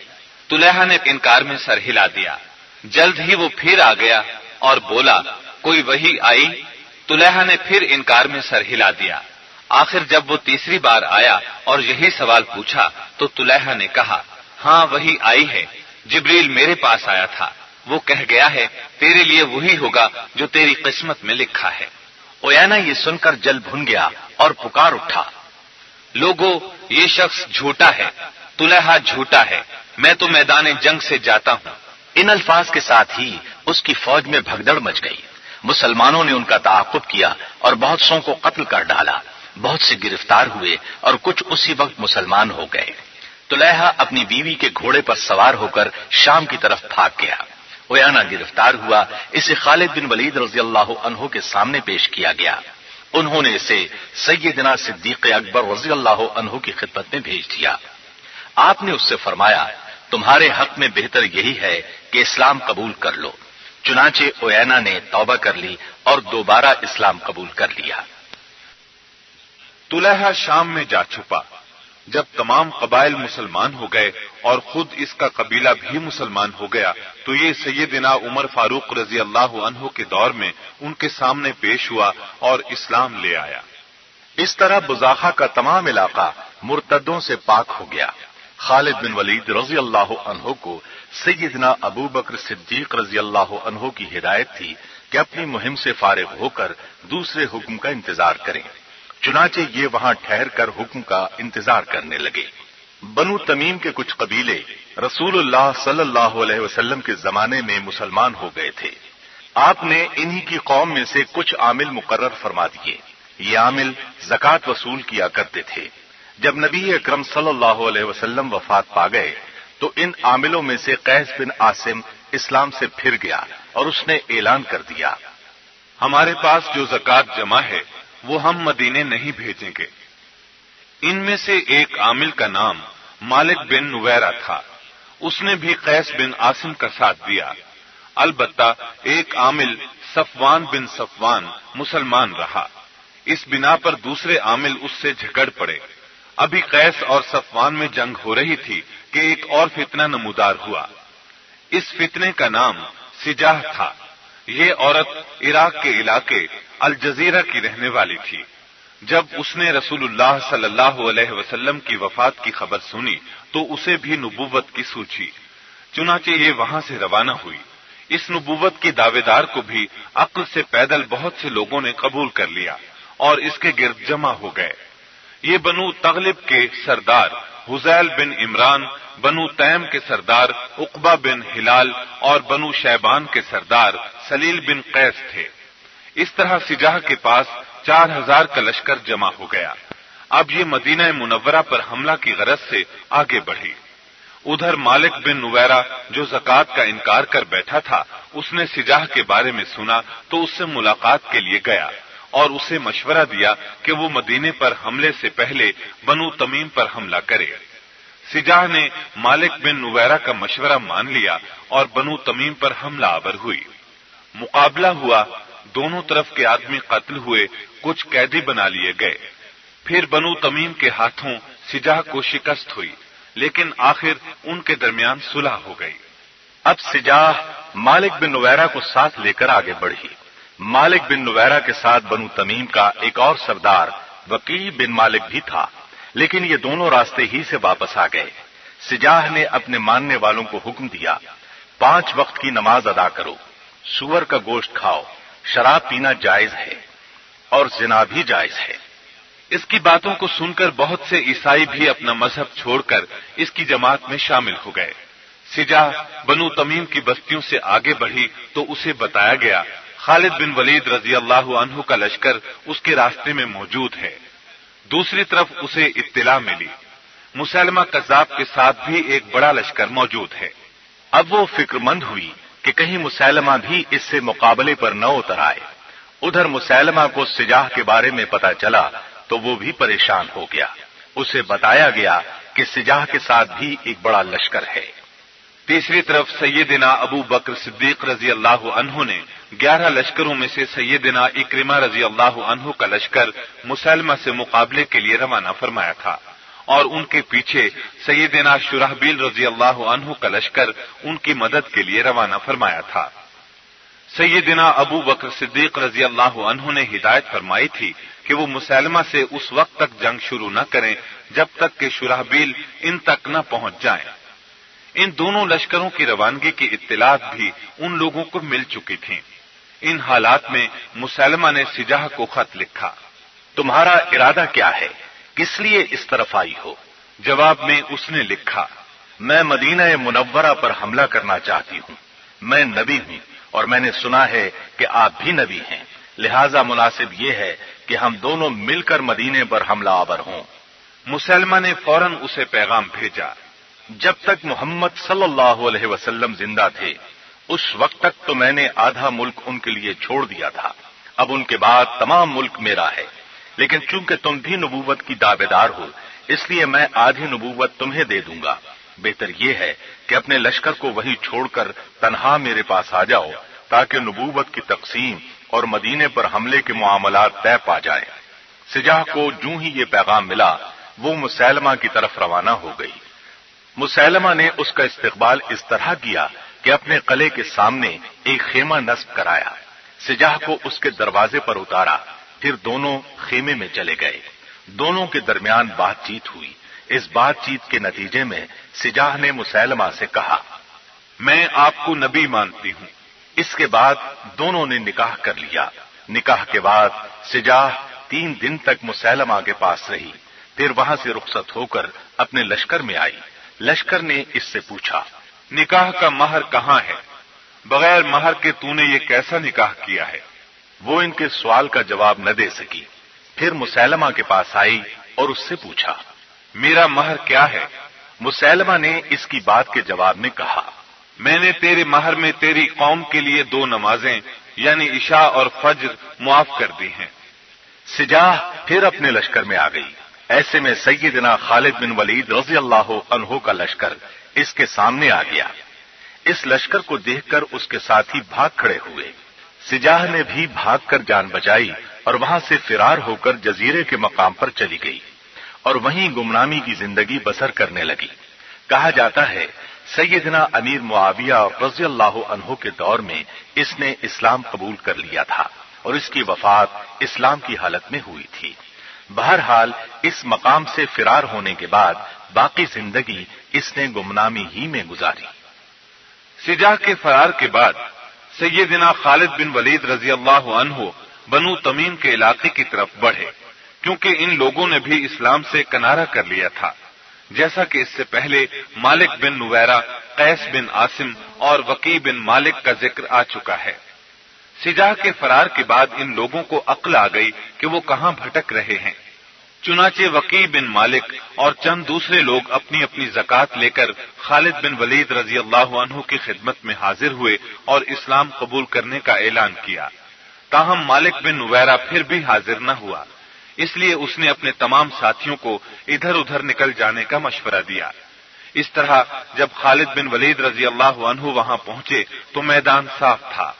تلحا نے انکار میں سر ہلا دیا۔ جلد ہی وہ پھر آ گیا اور بولا، کوئی وہی آئی؟ تلحا نے پھر انکار میں سر ہلا دیا۔ آخر جب وہ تیسری بار آیا اور یہی سوال پوچھا، تو تلحا نے کہا ہاں وہی آئی ہے۔ جبریل میرے پاس آیا تھا۔ وہ کہہ گیا ہے، تیرے لیے وہی ہوگا جو تیری قسمت میں لکھا ہے۔ اویانا یہ سن کر جل بھن گیا اور پکار اٹھا۔ لوگوں یہ شخص جھوٹا ہے تلحا جھوٹا ہے، میں تو میدان جنگ سے جاتا ہوں۔ ان الفاظ کے ساتھ ہی اس کی فوج میں بھگدڑ مچ گئی۔ مسلمانوں نے ان کا تعاقب کیا اور بہت سو کو قتل کر ڈالا۔ بہت سے گرفتار ہوئے اور کچھ اسی وقت مسلمان ہو گئے۔ تلحا اپنی بیوی کے گھوڑے پر سوار ہو کر شام کی طرف بھاگ گیا۔ ویانا گرفتار ہوا، اسے خالد بن ولید رضی اللہ عنہ کے سامنے پیش کیا گیا۔ انہوں نے اسے سیدنا صدیق اکبر رضی اللہ عنہ کی خدمت میں بھیج دیا۔ آپ نے اس سے فرمایا، تمہارے حق میں بہتر یہی ہے کہ اسلام قبول کر لو۔ چنانچہ اوینا نے توبہ کر لی اور دوبارہ اسلام قبول کر لیا۔ طلحہ شام میں جا چھپا۔ جب تمام قبائل مسلمان ہو گئے اور خود اس کا قبیلہ بھی مسلمان ہو گیا، تو یہ سیدنا عمر فاروق رضی اللہ عنہ کے دور میں ان کے سامنے پیش ہوا اور اسلام لے آیا۔ اس طرح بزاخا کا تمام علاقہ مرتدوں سے پاک ہو گیا۔ خالد بن ولید رضی اللہ عنہ کو سیدنا ابو بکر صدیق رضی اللہ عنہ کی ہدایت تھی کہ اپنی مہم سے فارغ ہو کر دوسرے حکم کا انتظار کریں۔ چنانچہ یہ وہاں ٹھہر کر حکم کا انتظار کرنے لگے۔ بنو تمیم کے کچھ قبیلے رسول اللہ صلی اللہ علیہ وسلم کے زمانے میں مسلمان ہو گئے تھے۔ آپ نے انہی کی قوم میں سے کچھ عامل مقرر فرما دیے۔ یہ عامل زکات وصول کیا کرتے تھے۔ جب نبی اکرم صلی اللہ علیہ وسلم وفات پا گئے، تو ان عاملوں میں سے قیس بن عاصم اسلام سے پھر گیا اور اس نے اعلان کر دیا۔ ہمارے پاس جو زکات جمع ہے وہ ہم مدینے نہیں بھیجیں گے۔ ان میں سے ایک عامل کا نام مالک بن نویرا تھا۔ اس نے بھی قیس بن آسم کا ساتھ دیا۔ البتہ ایک عامل صفوان بن صفوان مسلمان رہا۔ اس بنا پر دوسرے عامل اس سے جھگڑ پڑے۔ ابھی قیس اور صفوان میں جنگ ہو رہی تھی کہ ایک اور فتنہ نمودار ہوا۔ اس فتنے کا نام سجاہ تھا۔ یہ عورت عراق کے علاقے الجزیرہ کی رہنے والی تھی۔ جب اس نے رسول اللہ صلی اللہ علیہ وسلم کی وفات کی خبر سنی، تو اسے بھی نبوت کی سوچی۔ چنانچہ یہ وہاں سے روانہ ہوئی۔ اس نبوت کی دعوے دار کو بھی عقل سے پیدل بہت سے لوگوں نے قبول کر لیا اور اس کے گرد جمع ہو گئے۔ یہ بنو تغلب کے سردار حزیل بن عمران، بنو تیم کے سردار اقبا بن ہلال اور بنو شیبان کے سردار سلیل بن قیس تھے۔ اس طرح سجاہ کے پاس چار ہزار کا لشکر جمع ہو گیا۔ اب یہ مدینہ منورہ پر حملہ کی غرض سے آگے بڑھی۔ ادھر مالک بن نویرا جو زکات کا انکار کر بیٹھا تھا، اس نے سجاہ کے بارے میں سنا تو اس سے ملاقات کے لیے گیا اور اسے مشورہ دیا کہ وہ مدینے پر حملے سے پہلے بنو تمیم پر حملہ کرے۔ سجاہ نے مالک بن نویرا کا مشورہ مان لیا اور بنو تمیم پر حملہ آور ہوئی۔ مقابلہ ہوا دونوں طرف کے آدمی قتل ہوئے، کچھ قیدی بنا لیے گئے۔ پھر بنو تمیم کے ہاتھوں سجاہ کو شکست ہوئی، لیکن آخر ان کے درمیان صلح ہو گئی۔ اب سجاہ مالک بن نویرا کو ساتھ لے کر آگے بڑھی۔ مالک بن نویرا کے ساتھ بنو تمیم کا ایک اور سردار وکیل بن مالک بھی تھا، لیکن یہ دونوں راستے ہی سے واپس آ گئے۔ سجاہ نے اپنے ماننے والوں کو حکم دیا، پانچ وقت کی نماز ادا کرو، سور کا گوشت کھاؤ۔ شراب پینا جائز ہے اور زنا بھی جائز ہے۔ اس کی باتوں کو سن کر بہت سے عیسائی بھی اپنا مذہب چھوڑ کر اس کی جماعت میں شامل ہو گئے۔ سجا بنو تمیم کی بستیوں سے آگے بڑھی تو اسے بتایا گیا، خالد بن ولید رضی اللہ عنہ کا لشکر اس کے راستے میں موجود ہے۔ دوسری طرف اسے اطلاع ملی۔ مسلمہ کذاب کے ساتھ بھی ایک بڑا لشکر موجود ہے۔ اب وہ فکر مند ہوئی۔ کہ کہیں مسلمہ بھی اس سے مقابلے پر نہ اتر آئے۔ ادھر مسلمہ کو سجاہ کے بارے میں پتا چلا تو وہ بھی پریشان ہو گیا۔ اسے بتایا گیا کہ سجاہ کے ساتھ بھی ایک بڑا لشکر ہے۔ تیسری طرف سیدنا ابو بکر صدیق رضی اللہ عنہ نے گیارہ لشکروں میں سے سیدنا اکرما رضی اللہ عنہ کا لشکر مسلمہ سے مقابلے کے لیے روانہ فرمایا تھا۔ اور ان کے پیچھے سیدنا شرحبیل رضی اللہ عنہ کا لشکر ان کی مدد کے لیے روانہ فرمایا تھا۔ سیدنا ابو بکر صدیق رضی اللہ عنہ نے ہدایت فرمائی تھی کہ وہ مسلمہ سے اس وقت تک جنگ شروع نہ کریں جب تک کہ شرحبیل ان تک نہ پہنچ جائیں۔ ان دونوں لشکروں کی روانگی کی اطلاعات بھی ان لوگوں کو مل چکی تھیں ان حالات میں مسلمہ نے سجاہ کو خط لکھا۔ تمہارا ارادہ کیا ہے؟ کس لیے اس طرف آئی ہو؟ جواب میں اس نے لکھا، میں مدینہ منورہ پر حملہ کرنا چاہتی ہوں۔ میں نبی ہوں اور میں نے سنا ہے کہ آپ بھی نبی ہیں۔ لہذا مناسب یہ ہے کہ ہم دونوں مل کر مدینے پر حملہ آور ہوں۔ مسلمہ نے فوراً اسے پیغام بھیجا۔ جب تک محمد صلی اللہ علیہ وسلم زندہ تھے، اس وقت تک تو میں نے آدھا ملک ان کے لیے چھوڑ دیا تھا۔ اب ان کے بعد تمام ملک میرا ہے۔ لیکن چونکہ تم بھی نبوت کی دعوے دار ہو، اس لیے میں آدھی نبوت تمہیں دے دوں گا۔ بہتر یہ ہے کہ اپنے لشکر کو وہی چھوڑ کر تنہا میرے پاس آ جاؤ، تاکہ نبوت کی تقسیم اور مدینے پر حملے کے معاملات طے پا جائے سجاہ کو جو ہی یہ پیغام ملا، وہ مسلمہ کی طرف روانہ ہو گئی۔ مسلمہ نے اس کا استقبال اس طرح کیا کہ اپنے قلعے کے سامنے ایک خیمہ نصب کرایا۔ سجاہ کو اس کے دروازے پر اتارا۔ پھر دونوں خیمے میں چلے گئے۔ دونوں کے درمیان بات چیت ہوئی۔ اس بات چیت کے نتیجے میں سجاہ نے مسلمہ سے کہا، میں آپ کو نبی مانتی ہوں۔ اس کے بعد دونوں نے نکاح کر لیا۔ نکاح کے بعد سجاہ تین دن تک مسلمہ کے پاس رہی۔ پھر وہاں سے رخصت ہو کر اپنے لشکر میں آئی۔ لشکر نے اس سے پوچھا، نکاح کا مہر کہاں ہے؟ بغیر مہر کے تو نے یہ کیسا نکاح کیا ہے؟ وہ ان کے سوال کا جواب نہ دے سکی۔ پھر مسلمہ کے پاس آئی اور اس سے پوچھا، میرا مہر کیا ہے؟ مسلمہ نے اس کی بات کے جواب میں کہا، میں نے تیرے مہر میں تیری قوم کے لیے دو نمازیں یعنی عشاء اور فجر، معاف کر دی ہیں۔ سجاہ پھر اپنے لشکر میں آ گئی۔ ایسے میں سیدنا خالد بن ولید رضی اللہ عنہ کا لشکر اس کے سامنے آ گیا۔ اس لشکر کو دیکھ کر اس کے ساتھی بھاگ کھڑے ہوئے۔ سجاہ نے بھی بھاگ کر جان بچائی اور وہاں سے فرار ہو کر جزیرے کے مقام پر چلی گئی اور وہیں گمنامی کی زندگی بسر کرنے لگی۔ کہا جاتا ہے، سیدنا امیر معاویہ رضی اللہ عنہ کے دور میں اس نے اسلام قبول کر لیا تھا اور اس کی وفات اسلام کی حالت میں ہوئی تھی۔ بہرحال، اس مقام سے فرار ہونے کے بعد باقی زندگی اس نے گمنامی ہی میں گزاری۔ سجا کے فرار کے بعد سیدنا خالد بن ولید رضی اللہ عنہ بنو تمیم کے علاقے کی طرف بڑھے، کیونکہ ان لوگوں نے بھی اسلام سے کنارہ کر لیا تھا۔ جیسا کہ اس سے پہلے مالک بن نویرا قیس بن آسم اور وکی بن مالک کا ذکر آ چکا ہے۔ سجاہ کے فرار کے بعد ان لوگوں کو عقل آ گئی کہ وہ کہاں بھٹک رہے ہیں۔ چنانچہ وکی بن مالک اور چند دوسرے لوگ اپنی اپنی زکات لے کر خالد بن ولید رضی اللہ عنہ کی خدمت میں حاضر ہوئے اور اسلام قبول کرنے کا اعلان کیا۔ تاہم مالک بن نویرا پھر بھی حاضر نہ ہوا۔ اس لیے اس نے اپنے تمام ساتھیوں کو ادھر ادھر نکل جانے کا مشورہ دیا۔ اس طرح جب خالد بن ولید رضی اللہ عنہ وہاں پہنچے تو میدان صاف تھا۔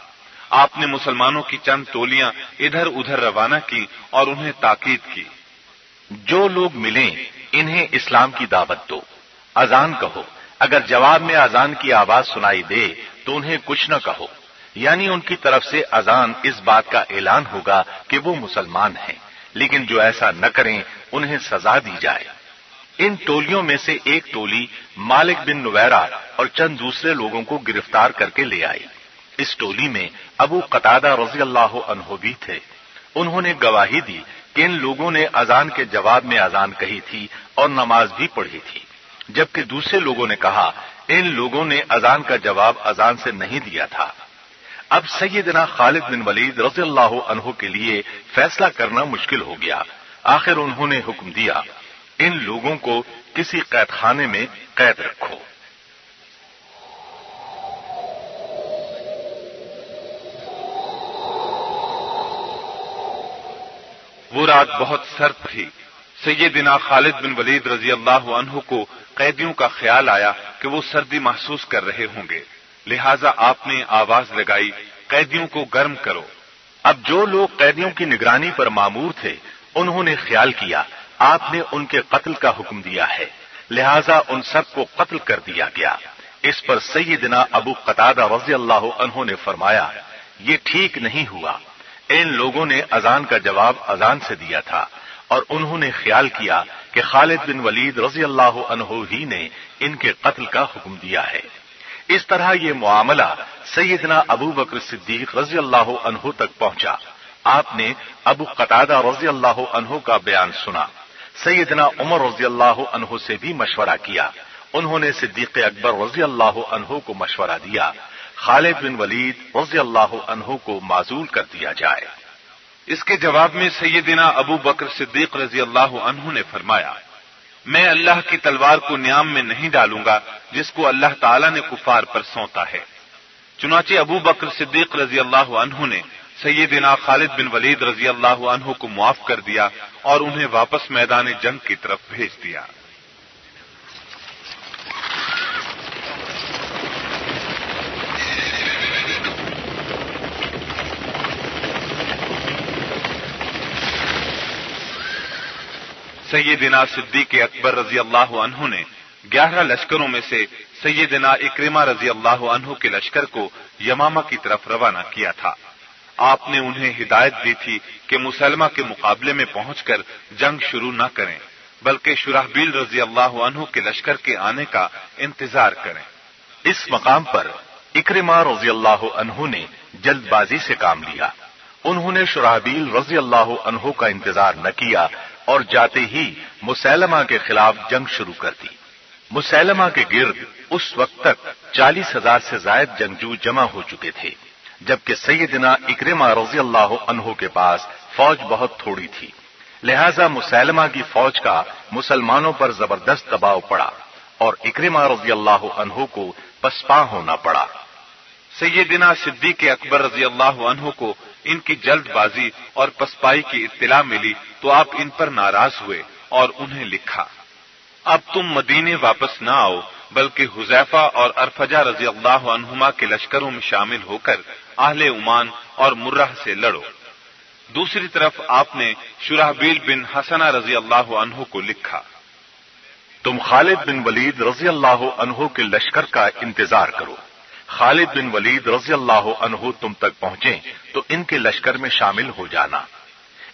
آپ نے مسلمانوں کی چند ٹولیاں ادھر ادھر روانہ کی اور انہیں تاکید کی۔ جو لوگ ملیں، انہیں اسلام کی دعوت دو۔ اذان کہو۔ اگر جواب میں اذان کی آواز سنائی دے، تو انہیں کچھ نہ کہو۔ یعنی ان کی طرف سے اذان اس بات کا اعلان ہوگا کہ وہ مسلمان ہیں۔ لیکن جو ایسا نہ کریں، انہیں سزا دی جائے۔ ان ٹولیوں میں سے ایک ٹولی مالک بن نویرا اور چند دوسرے لوگوں کو گرفتار کر کے لے آئی۔ اس ٹولی میں ابو قطع رضی اللہ عنہ بھی تھے۔ انہوں نے گواہی دی ان لوگوں نے اذان کے جواب میں اذان کہی تھی اور نماز بھی پڑھی تھی۔ جبکہ دوسرے لوگوں نے کہا، ان لوگوں نے اذان کا جواب اذان سے نہیں دیا تھا۔ اب سیدنا خالد بن ولید رضی اللہ عنہ کے لیے فیصلہ کرنا مشکل ہو گیا۔ آخر انہوں نے حکم دیا، ان لوگوں کو کسی قید خانے میں قید رکھو۔ وہ رات بہت سرد تھی۔ سیدنا خالد بن ولید رضی اللہ عنہ کو قیدیوں کا خیال آیا کہ وہ سردی محسوس کر رہے ہوں گے۔ لہذا آپ نے آواز لگائی، قیدیوں کو گرم کرو۔ اب جو لوگ قیدیوں کی نگرانی پر معمور تھے، انہوں نے خیال کیا، آپ نے ان کے قتل کا حکم دیا ہے۔ لہذا ان سب کو قتل کر دیا گیا۔ اس پر سیدنا ابو قطع رضی اللہ عنہ نے فرمایا، یہ ٹھیک نہیں ہوا۔ ان لوگوں نے اذان کا جواب اذان سے دیا تھا اور انہوں نے خیال کیا کہ خالد بن ولید رضی اللہ عنہ ہی نے ان کے قتل کا حکم دیا ہے۔ اس طرح یہ معاملہ سیدنا ابو بکر صدیق رضی اللہ عنہ تک پہنچا۔ آپ نے ابو قطع رضی اللہ عنہ کا بیان سنا۔ سیدنا عمر رضی اللہ عنہ سے بھی مشورہ کیا۔ انہوں نے صدیق اکبر رضی اللہ عنہ کو مشورہ دیا۔ خالد بن ولید رضی اللہ عنہ کو معذول کر دیا جائے۔ اس کے جواب میں سیدنا ابو بکر صدیق رضی اللہ عنہ نے فرمایا، میں اللہ کی تلوار کو نیام میں نہیں ڈالوں گا، جس کو اللہ تعالی نے کفار پر سونتا ہے۔ چنانچہ ابو بکر صدیق رضی اللہ عنہ نے سیدنا خالد بن ولید رضی اللہ عنہ کو معاف کر دیا اور انہیں واپس میدان جنگ کی طرف بھیج دیا۔ سیدنا صدیق اکبر رضی اللہ عنہ نے گیارہ لشکروں میں سے سیدنا اکرما رضی اللہ عنہ کے لشکر کو یماما کی طرف روانہ کیا تھا۔ آپ نے انہیں ہدایت دی تھی کہ مسلمہ کے مقابلے میں پہنچ کر جنگ شروع نہ کریں، بلکہ شراحبیل رضی اللہ عنہ کے لشکر کے آنے کا انتظار کریں۔ اس مقام پر اکرما رضی اللہ عنہ نے جلد بازی سے کام لیا۔ انہوں نے شراحبیل رضی اللہ عنہ کا انتظار نہ کیا اور جاتے ہی مسلمہ کے خلاف جنگ شروع کر دی۔ مسلمہ کے گرد اس وقت تک چالیس ہزار سے زائد جنگجو جمع ہو چکے تھے، جبکہ سیدنا اکرما رضی اللہ عنہ کے پاس فوج بہت تھوڑی تھی۔ لہذا مسلمہ کی فوج کا مسلمانوں پر زبردست دباؤ پڑا اور اکرما رضی اللہ عنہ کو پسپا ہونا پڑا۔ سیدنا صدیق اکبر رضی اللہ عنہ کو ان کی جلد بازی اور پسپائی کی اطلاع ملی تو آپ ان پر ناراض ہوئے اور انہیں لکھا۔ اب تم مدینے واپس نہ آؤ، بلکہ حذیفہ اور ارفجا رضی اللہ عنہما کے لشکروں میں شامل ہو کر اہل عمان اور مرہ سے لڑو۔ دوسری طرف آپ نے شراحبیل بن حسنا رضی اللہ عنہ کو لکھا۔ تم خالد بن ولید رضی اللہ عنہ کے لشکر کا انتظار کرو۔ خالد بن ولید رضی اللہ عنہ تم تک پہنچے تو ان کے لشکر میں شامل ہو جانا۔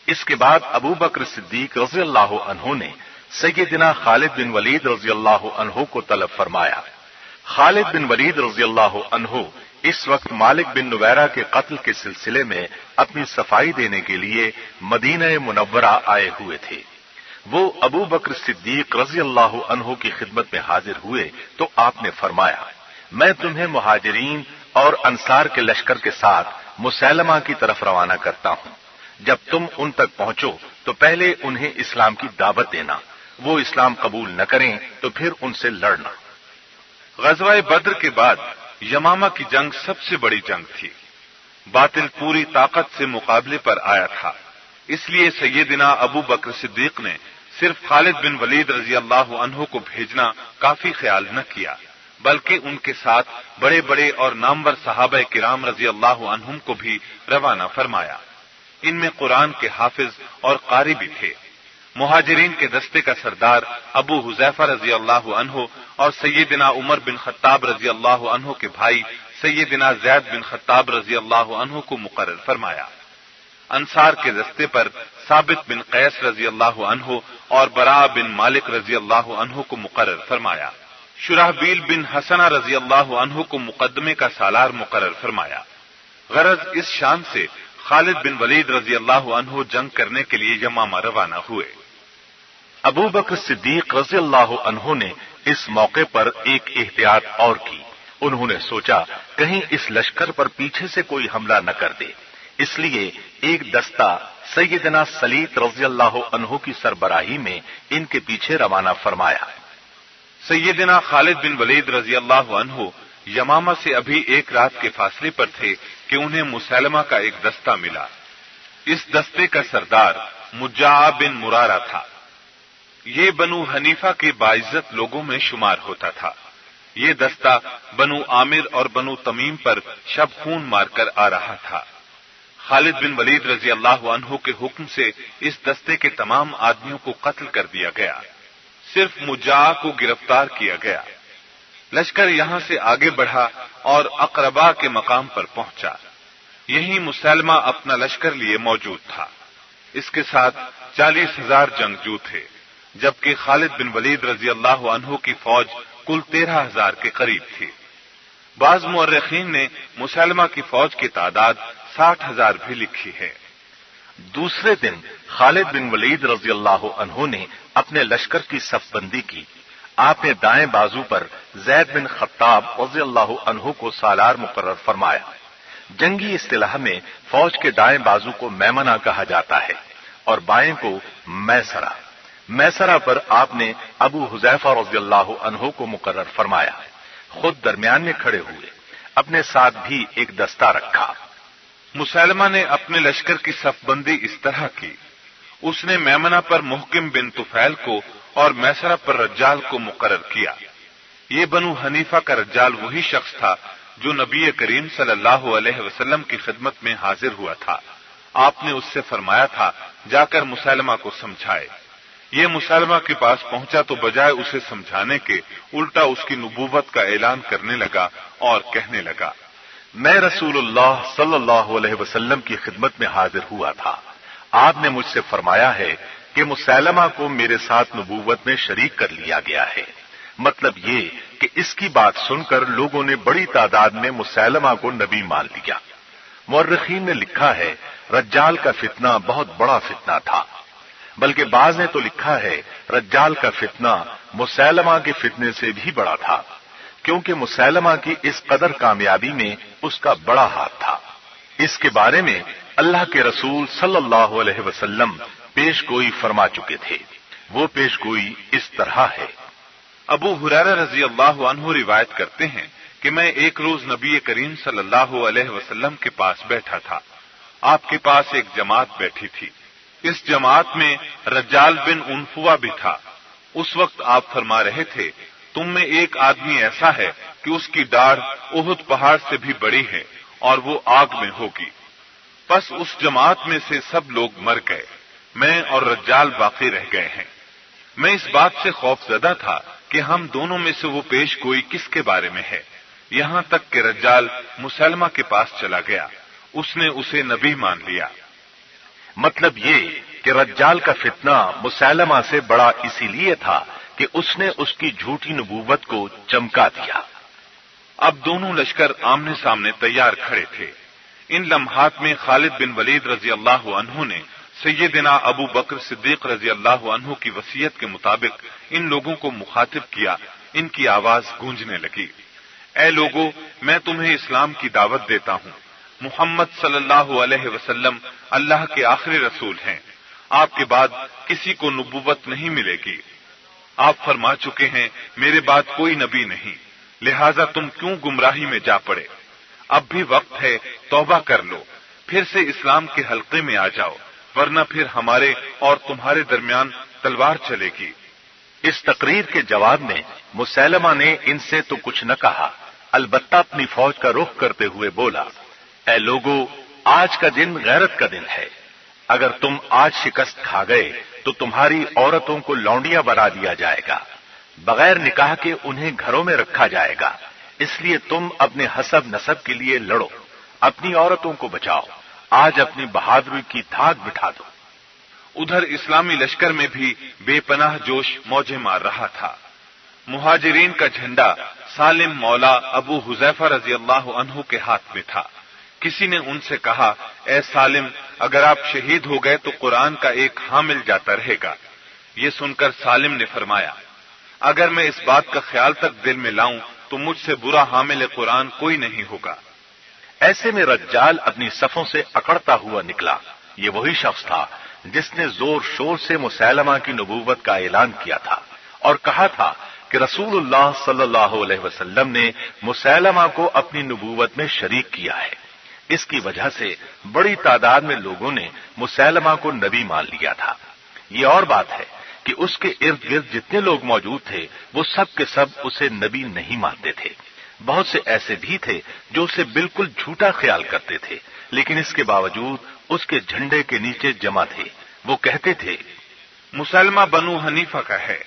اس کے بعد ابو بکر صدیق رضی اللہ عنہ نے سیدنا خالد بن ولید رضی اللہ عنہ کو طلب فرمایا۔ خالد بن ولید رضی اللہ عنہ اس وقت مالک بن نویرا کے قتل کے سلسلے میں اپنی صفائی دینے کے لیے مدینہ منورہ آئے ہوئے تھے۔ وہ ابو بکر صدیق رضی اللہ عنہ کی خدمت میں حاضر ہوئے تو آپ نے فرمایا۔ میں تمہیں مہاجرین اور انصار کے لشکر کے ساتھ مسلمہ کی طرف روانہ کرتا ہوں۔ جب تم ان تک پہنچو تو پہلے انہیں اسلام کی دعوت دینا۔ وہ اسلام قبول نہ کریں تو پھر ان سے لڑنا۔ غزوہ بدر کے بعد یماما کی جنگ سب سے بڑی جنگ تھی۔ باطل پوری طاقت سے مقابلے پر آیا تھا۔ اس لیے سیدنا ابو بکر صدیق نے صرف خالد بن ولید رضی اللہ عنہ کو بھیجنا کافی خیال نہ کیا۔ بلکہ ان کے ساتھ بڑے بڑے اور نامور صحابہ کرام رضی اللہ عنہم کو بھی روانہ فرمایا۔ ان میں قرآن کے حافظ اور قاری بھی تھے۔ مہاجرین کے دستے کا سردار ابو حذیفہ رضی اللہ عنہ اور سیدنا عمر بن خطاب رضی اللہ عنہ کے بھائی سیدنا زید بن خطاب رضی اللہ عنہ کو مقرر فرمایا۔ انصار کے دستے پر ثابت بن قیس رضی اللہ عنہ اور برا بن مالک رضی اللہ عنہ کو مقرر فرمایا۔ شراحبیل بن حسنا رضی اللہ عنہ کو مقدمے کا سالار مقرر فرمایا۔ غرض اس شان سے خالد بن ولید رضی اللہ عنہ جنگ کرنے کے لیے یمامہ روانہ ہوئے۔ ابو بکر صدیق رضی اللہ عنہ نے اس موقع پر ایک احتیاط اور کی۔ انہوں نے سوچا، کہیں اس لشکر پر پیچھے سے کوئی حملہ نہ کر دے۔ اس لیے ایک دستہ سیدنا سلیت رضی اللہ عنہ کی سربراہی میں ان کے پیچھے روانہ فرمایا۔ سیدنا خالد بن ولید رضی اللہ عنہ یمامہ سے ابھی ایک رات کے فاصلے پر تھے کہ انہیں مسلمہ کا ایک دستہ ملا۔ اس دستے کا سردار مجا بن مرارا تھا۔ یہ بنو حنیفہ کے باعزت لوگوں میں شمار ہوتا تھا۔ یہ دستہ بنو عامر اور بنو تمیم پر شب خون مار کر آ رہا تھا۔ خالد بن ولید رضی اللہ عنہ کے حکم سے اس دستے کے تمام آدمیوں کو قتل کر دیا گیا۔ صرف مجا کو گرفتار کیا گیا۔ لشکر یہاں سے آگے بڑھا اور اقربا کے مقام پر پہنچا۔ یہی مسلمہ اپنا لشکر لیے موجود تھا۔ اس کے ساتھ چالیس ہزار جنگجو تھے، جبکہ خالد بن ولید رضی اللہ عنہ کی فوج کل تیرہ ہزار کے قریب تھی۔ بعض مورخین نے مسلمہ کی فوج کی تعداد ساٹھ ہزار بھی لکھی ہے۔ دوسرے دن خالد بن ولید رضی اللہ عنہ نے اپنے لشکر کی صف بندی کی۔ آپ نے دائیں بازو پر زید بن خطاب رضی اللہ عنہ کو سالار مقرر فرمایا۔ جنگی اصطلاح میں فوج کے دائیں بازو کو میمنا کہا جاتا ہے اور بائیں کو میسرا میسرا پر آپ نے ابو حذیفہ رضی اللہ عنہ کو مقرر فرمایا۔ خود درمیان میں کھڑے ہوئے، اپنے ساتھ بھی ایک دستہ رکھا۔ مسلمہ نے اپنے لشکر کی صف بندی اس طرح کی۔ اس نے میمنا پر محکم بن توفیل کو اور میسرا پر رجال کو مقرر کیا۔ یہ بنو حنیفہ کا رجال وہی شخص تھا جو نبی کریم صلی اللہ علیہ وسلم کی خدمت میں حاضر ہوا تھا۔ آپ نے اس سے فرمایا تھا، جا کر مسلمہ کو سمجھائے۔ یہ مسلمہ کے پاس پہنچا تو بجائے اسے سمجھانے کے، الٹا اس کی نبوت کا اعلان کرنے لگا اور کہنے لگا۔ میں رسول اللہ صلی اللہ علیہ وسلم کی خدمت میں حاضر ہوا تھا۔ آپ نے مجھ سے فرمایا ہے کہ مسلمہ کو میرے ساتھ نبوت میں شریک کر لیا گیا ہے۔ مطلب یہ کہ اس کی بات سن کر لوگوں نے بڑی تعداد میں مسلمہ کو نبی مان لیا۔ مورخین نے لکھا ہے، رجال کا فتنہ بہت بڑا فتنہ تھا۔ بلکہ بعض نے تو لکھا ہے، رجال کا فتنہ مسلمہ کے فتنے سے بھی بڑا تھا۔ کیونکہ مسلمہ کی اس قدر کامیابی میں اس کا بڑا ہاتھ تھا۔ اس کے بارے میں اللہ کے رسول صلی اللہ علیہ وسلم پیش گوئی فرما چکے تھے۔ وہ پیش گوئی اس طرح ہے۔ ابو حرار رضی اللہ عنہ روایت کرتے ہیں کہ میں ایک روز نبی کریم صلی اللہ علیہ وسلم کے پاس بیٹھا تھا۔ آپ کے پاس ایک جماعت بیٹھی تھی۔ اس جماعت میں رجال بن انفوا بھی تھا۔ اس وقت آپ فرما رہے تھے تم میں ایک آدمی ایسا ہے کہ اس کی ڈاڑھ اہد پہاڑ سے بھی بڑی ہے اور وہ آگ میں ہوگی۔ بس اس جماعت میں سے سب لوگ مر گئے۔ میں اور رجال باقی رہ گئے ہیں۔ میں اس بات سے خوف زدہ تھا کہ ہم دونوں میں سے وہ پیش گوئی کس کے بارے میں ہے۔ یہاں تک کہ رجال مسلمہ کے پاس چلا گیا۔ اس نے اسے نبی مان لیا۔ مطلب یہ کہ رجال کا فتنہ مسلمہ سے بڑا اسی لیے تھا کہ اس نے اس کی جھوٹی نبوت کو چمکا دیا۔ اب دونوں لشکر آمنے سامنے تیار کھڑے تھے۔ ان لمحات میں خالد بن ولید رضی اللہ عنہ نے سیدنا ابو بکر صدیق رضی اللہ عنہ کی وسیعت کے مطابق ان لوگوں کو مخاطب کیا۔ ان کی آواز گونجنے لگی۔ اے لوگوں میں تمہیں اسلام کی دعوت دیتا ہوں۔ محمد صلی اللہ علیہ وسلم اللہ کے آخری رسول ہیں۔ آپ کے بعد کسی کو نبوت نہیں ملے گی۔ آپ فرما چکے ہیں، میرے بعد کوئی نبی نہیں۔ لہذا تم کیوں گمراہی میں جا پڑے؟ اب بھی وقت ہے، توبہ کر لو۔ پھر سے اسلام کے حلقے میں آ جاؤ، ورنہ پھر ہمارے اور تمہارے درمیان تلوار چلے گی۔ اس تقریر کے جواب میں مسلمہ نے ان سے تو کچھ نہ کہا، البتہ اپنی فوج کا رخ کرتے ہوئے بولا، اے لوگو، آج کا دن غیرت کا دن ہے۔ اگر تم آج شکست کھا گئے تو تمہاری عورتوں کو لونڈیاں بنا دیا جائے گا۔ بغیر نکاح کے انہیں گھروں میں رکھا جائے گا۔ اس لیے تم اپنے حسب نصب کے لیے لڑو۔ اپنی عورتوں کو بچاؤ۔ آج اپنی بہادری کی دھاگ بٹھا دو۔ ادھر اسلامی لشکر میں بھی بے پناہ جوش موجے مار رہا تھا۔ مہاجرین کا جھنڈا سالم مولا ابو حذیفہ رضی اللہ عنہ کے ہاتھ میں تھا۔ کسی نے ان سے کہا، اے سالم اگر آپ شہید ہو گئے تو قرآن کا ایک حامل جاتا رہے گا۔ یہ سن کر سالم نے فرمایا، اگر میں اس بات کا خیال تک دل میں لاؤں تو مجھ سے برا حامل قرآن کوئی نہیں ہوگا۔ ایسے میں رجال اپنی صفوں سے اکڑتا ہوا نکلا۔ یہ وہی شخص تھا جس نے زور شور سے مسلمہ کی نبوت کا اعلان کیا تھا اور کہا تھا کہ رسول اللہ صلی اللہ علیہ وسلم نے مسلمہ کو اپنی نبوت میں شریک کیا ہے۔ اس کی وجہ سے بڑی تعداد میں لوگوں نے مسلمہ کو نبی مان لیا تھا۔ یہ اور بات ہے کہ اس کے ارد گرد جتنے لوگ موجود تھے، وہ سب کے سب اسے نبی نہیں مانتے تھے۔ بہت سے ایسے بھی تھے جو اسے بالکل جھوٹا خیال کرتے تھے، لیکن اس کے باوجود اس کے جھنڈے کے نیچے جمع تھے۔ وہ کہتے تھے مسلمہ بنو حنیفہ کا ہے،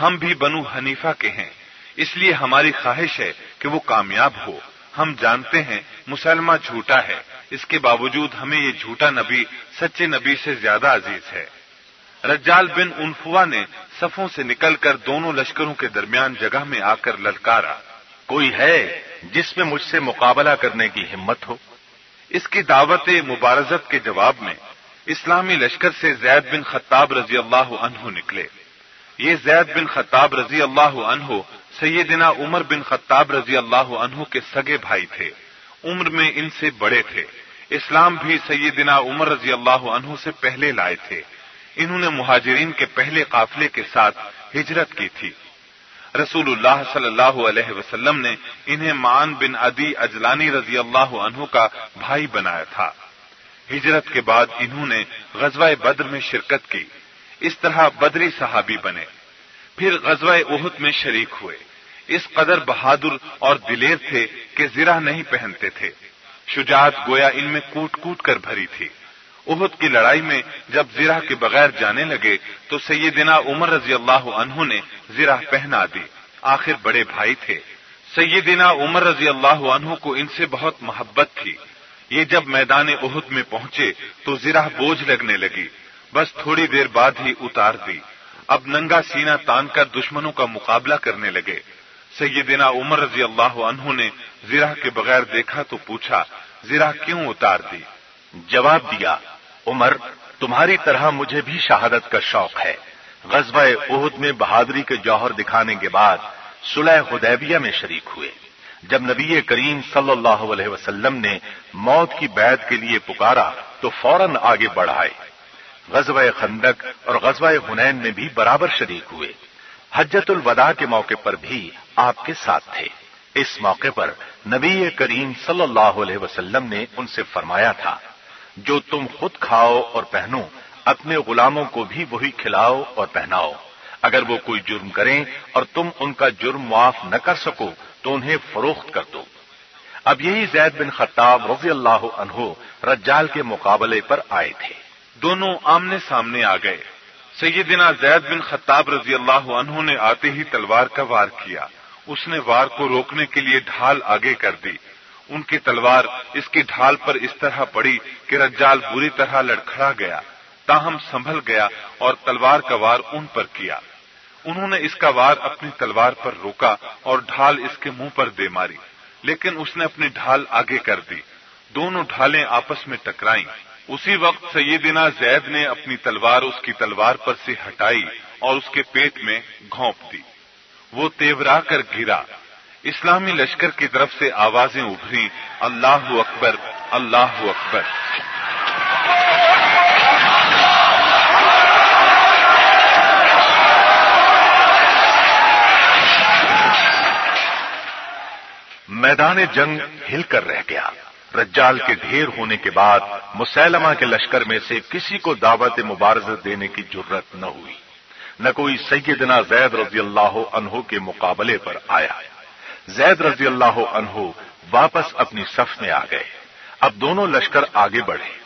ہم بھی بنو حنیفہ کے ہیں۔ اس لیے ہماری خواہش ہے کہ وہ کامیاب ہو۔ ہم جانتے ہیں مسلمہ جھوٹا ہے۔ اس کے باوجود ہمیں یہ جھوٹا نبی، سچے نبی سے زیادہ عزیز ہے۔ رجال بن انفوا نے صفوں سے نکل کر دونوں لشکروں کے درمیان جگہ میں آ کر للکارا۔ کوئی ہے جس میں مجھ سے مقابلہ کرنے کی ہمت ہو؟ اس کی دعوت مبارزت کے جواب میں اسلامی لشکر سے زید بن خطاب رضی اللہ عنہ نکلے۔ یہ زید بن خطاب رضی اللہ عنہ سیدنا عمر بن خطاب رضی اللہ عنہ کے سگے بھائی تھے۔ عمر میں ان سے بڑے تھے۔ اسلام بھی سیدنا عمر رضی اللہ عنہ سے پہلے لائے تھے۔ انہوں نے مہاجرین کے پہلے قافلے کے ساتھ ہجرت کی تھی۔ رسول اللہ صلی اللہ علیہ وسلم نے انہیں مان بن ادی اجلانی رضی اللہ عنہ کا بھائی بنایا تھا۔ ہجرت کے بعد انہوں نے غزوہ بدر میں شرکت کی۔ اس طرح بدری صحابی بنے۔ پھر غزوہ احد میں شریک ہوئے۔ اس قدر بہادر اور دلیر تھے کہ زرہ نہیں پہنتے تھے۔ شجاعت گویا ان میں کوٹ کوٹ کر بھری تھی۔ احد کی لڑائی میں جب زرہ کے بغیر جانے لگے تو سیدنا عمر رضی اللہ عنہ نے زرہ پہنا دی۔ آخر بڑے بھائی تھے۔ سیدنا عمر رضی اللہ عنہ کو ان سے بہت محبت تھی۔ یہ جب میدان احد میں پہنچے تو زرہ بوجھ لگنے لگی۔ بس تھوڑی دیر بعد ہی اتار دی۔ اب ننگا سینا تان کر دشمنوں کا مقابلہ کرنے لگے۔ سیدنا عمر رضی اللہ عنہ نے زرہ کے بغیر دیکھا تو پوچھا، زرہ کیوں اتار دی؟ جواب دیا، عمر، تمہاری طرح مجھے بھی شہادت کا شوق ہے۔ غزوہ عہد میں بہادری کے جوہر دکھانے کے بعد صلح حدیبیہ میں شریک ہوئے۔ جب نبی کریم صلی اللہ علیہ وسلم نے موت کی بیعت کے لیے پکارا تو فوراً آگے بڑھائے۔ غزوہ خندق اور غزوہ ہنین میں بھی برابر شریک ہوئے۔ حجت الوداع کے موقع پر بھی آپ کے ساتھ تھے۔ اس موقع پر نبی کریم صلی اللہ علیہ وسلم نے ان سے فرمایا تھا، جو تم خود کھاؤ اور پہنو، اپنے غلاموں کو بھی وہی کھلاؤ اور پہناؤ۔ اگر وہ کوئی جرم کریں اور تم ان کا جرم معاف نہ کر سکو، تو انہیں فروخت کر دو۔ اب یہی زید بن خطاب رضی اللہ عنہ رجال کے مقابلے پر آئے تھے۔ دونوں آمنے سامنے آ گئے۔ سیدنا زید بن خطاب رضی اللہ عنہ نے آتے ہی تلوار کا وار کیا۔ اس نے وار کو روکنے کے لیے ڈھال آگے کر دی۔ ان کی تلوار اس کی ڈھال پر اس طرح پڑی کہ رجال بری طرح لڑکھڑا گیا۔ تاہم سنبھل گیا اور تلوار کا وار ان پر کیا۔ انہوں نے اس کا وار اپنی تلوار پر روکا اور ڈھال اس کے منہ پر دے ماری۔ لیکن اس نے اپنی ڈھال آگے کر دی۔ دونوں ڈھالیں آپس میں ٹکرائیں۔ اسی وقت سیدنا زید نے اپنی تلوار اس کی تلوار پر سے ہٹائی اور اس کے پیٹ میں گھونپ دی۔ وہ تیورا کر گرا۔ اسلامی لشکر کی طرف سے آوازیں ابھری اللہ اکبر اللہ اکبر۔ میدان جنگ ہل کر رہ گیا۔ رجال کے ڈھیر ہونے کے بعد مسلمہ کے لشکر میں سے کسی کو دعوت مبارزت دینے کی ضرورت نہ ہوئی۔ نہ کوئی سیدنا زید رضی اللہ عنہ کے مقابلے پر آیا۔ زید رضی اللہ عنہ واپس اپنی صف میں آ گئے۔ اب دونوں لشکر آگے بڑھے۔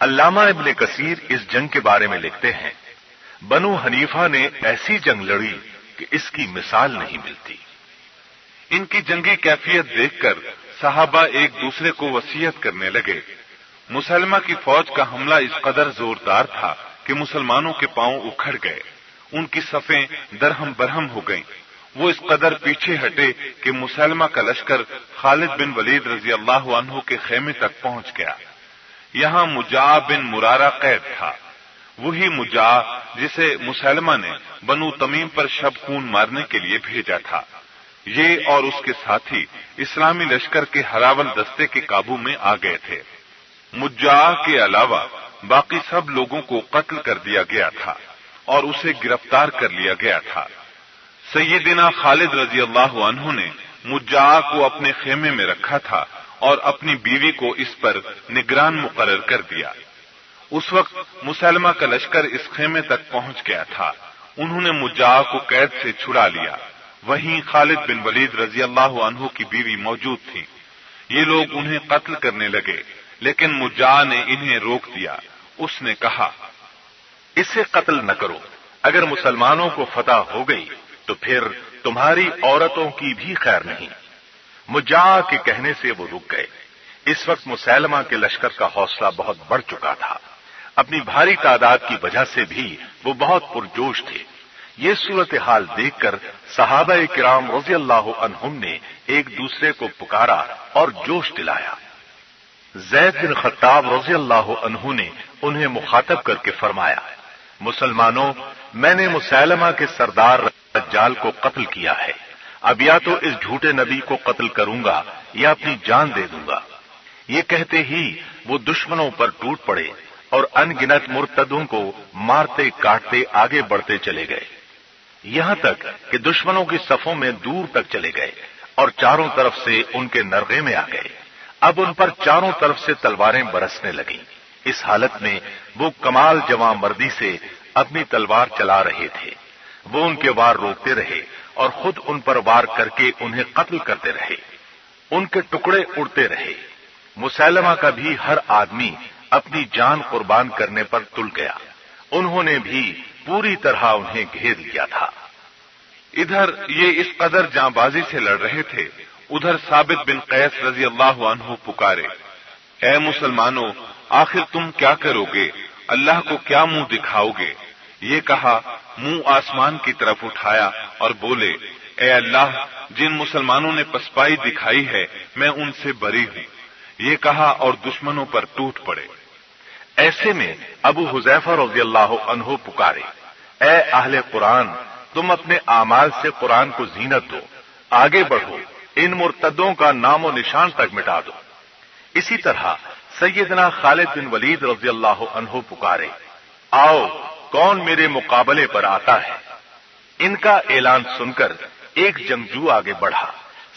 علامہ ابن کثیر اس جنگ کے بارے میں لکھتے ہیں، بنو حنیفہ نے ایسی جنگ لڑی کہ اس کی مثال نہیں ملتی۔ ان کی جنگی کیفیت دیکھ کر صحابہ ایک دوسرے کو وسیعت کرنے لگے۔ مسلمہ کی فوج کا حملہ اس قدر زوردار تھا کہ مسلمانوں کے پاؤں اکھڑ گئے۔ ان کی صفیں درہم برہم ہو گئیں۔ وہ اس قدر پیچھے ہٹے کہ مسلمہ کا لشکر خالد بن ولید رضی اللہ عنہ کے خیمے تک پہنچ گیا۔ یہاں مجا بن مرارا قید تھا۔ وہی مجا جسے مسلمہ نے بنو تمیم پر شب خون مارنے کے لیے بھیجا تھا۔ یہ اور اس کے ساتھی اسلامی لشکر کے ہراول دستے کے قابو میں آ گئے تھے۔ مجا کے علاوہ باقی سب لوگوں کو قتل کر دیا گیا تھا اور اسے گرفتار کر لیا گیا تھا۔ سیدنا خالد رضی اللہ عنہ نے مجا کو اپنے خیمے میں رکھا تھا اور اپنی بیوی کو اس پر نگران مقرر کر دیا۔ اس وقت مسلمہ کا لشکر اس خیمے تک پہنچ گیا تھا۔ انہوں نے مجا کو قید سے چھڑا لیا۔ وہیں خالد بن ولید رضی اللہ عنہ کی بیوی موجود تھی یہ لوگ انہیں قتل کرنے لگے، لیکن مجا نے انہیں روک دیا۔ اس نے کہا، اسے قتل نہ کرو۔ اگر مسلمانوں کو فتح ہو گئی، تو پھر تمہاری عورتوں کی بھی خیر نہیں۔ مجا کے کہنے سے وہ رک گئے۔ اس وقت مسلمہ کے لشکر کا حوصلہ بہت بڑھ چکا تھا۔ اپنی بھاری تعداد کی وجہ سے بھی وہ بہت پرجوش تھے۔ یہ صورتحال دیکھ کر صحابہ کرام رضی اللہ عنہم نے ایک دوسرے کو پکارا اور جوش دلایا۔ زید بن خطاب رضی اللہ عنہ نے انہیں مخاطب کر کے فرمایا، مسلمانوں، میں نے مسلمہ کے سردار رجال کو قتل کیا ہے۔ اب یا تو اس جھوٹے نبی کو قتل کروں گا یا اپنی جان دے دوں گا۔ یہ کہتے ہی وہ دشمنوں پر ٹوٹ پڑے اور ان گنت مرتدوں کو مارتے کاٹتے آگے بڑھتے چلے گئے۔ یہاں تک کہ دشمنوں کی صفوں میں دور تک چلے گئے اور چاروں طرف سے ان کے نرغے میں آ گئے۔ اب ان پر چاروں طرف سے تلواریں برسنے لگیں۔ اس حالت میں وہ کمال جمع مردی سے اپنی تلوار چلا رہے تھے۔ وہ ان کے وار روکتے رہے اور خود ان پر وار کر کے انہیں قتل کرتے رہے۔ ان کے ٹکڑے اڑتے رہے۔ مسلمہ کا بھی ہر آدمی اپنی جان قربان کرنے پر تل گیا۔ انہوں نے بھی پوری طرح انہیں گھیر لیا تھا۔ ادھر یہ اس قدر جاں بازی سے لڑ رہے تھے، ادھر ثابت بن قیس رضی اللہ عنہ پکارے۔ اے مسلمانوں، آخر تم کیا کرو گے؟ اللہ کو کیا منہ دکھاؤ گے؟ یہ کہا، منہ آسمان کی طرف اٹھایا اور بولے، اے اللہ، جن مسلمانوں نے پسپائی دکھائی ہے، میں ان سے بری ہوں۔ یہ کہا اور دشمنوں پر ٹوٹ پڑے۔ ایسے میں ابو حذیفہ رضی اللہ عنہ پکارے، اے اہل قرآن، تم اپنے اعمال سے قرآن کو زینت دو، آگے بڑھو، ان مرتدوں کا نام و نشان تک مٹا دو۔ اسی طرح سیدنا خالد بن ولید رضی اللہ عنہ پکارے، آؤ، کون میرے مقابلے پر آتا ہے؟ ان کا اعلان سن کر ایک جنگجو آگے بڑھا۔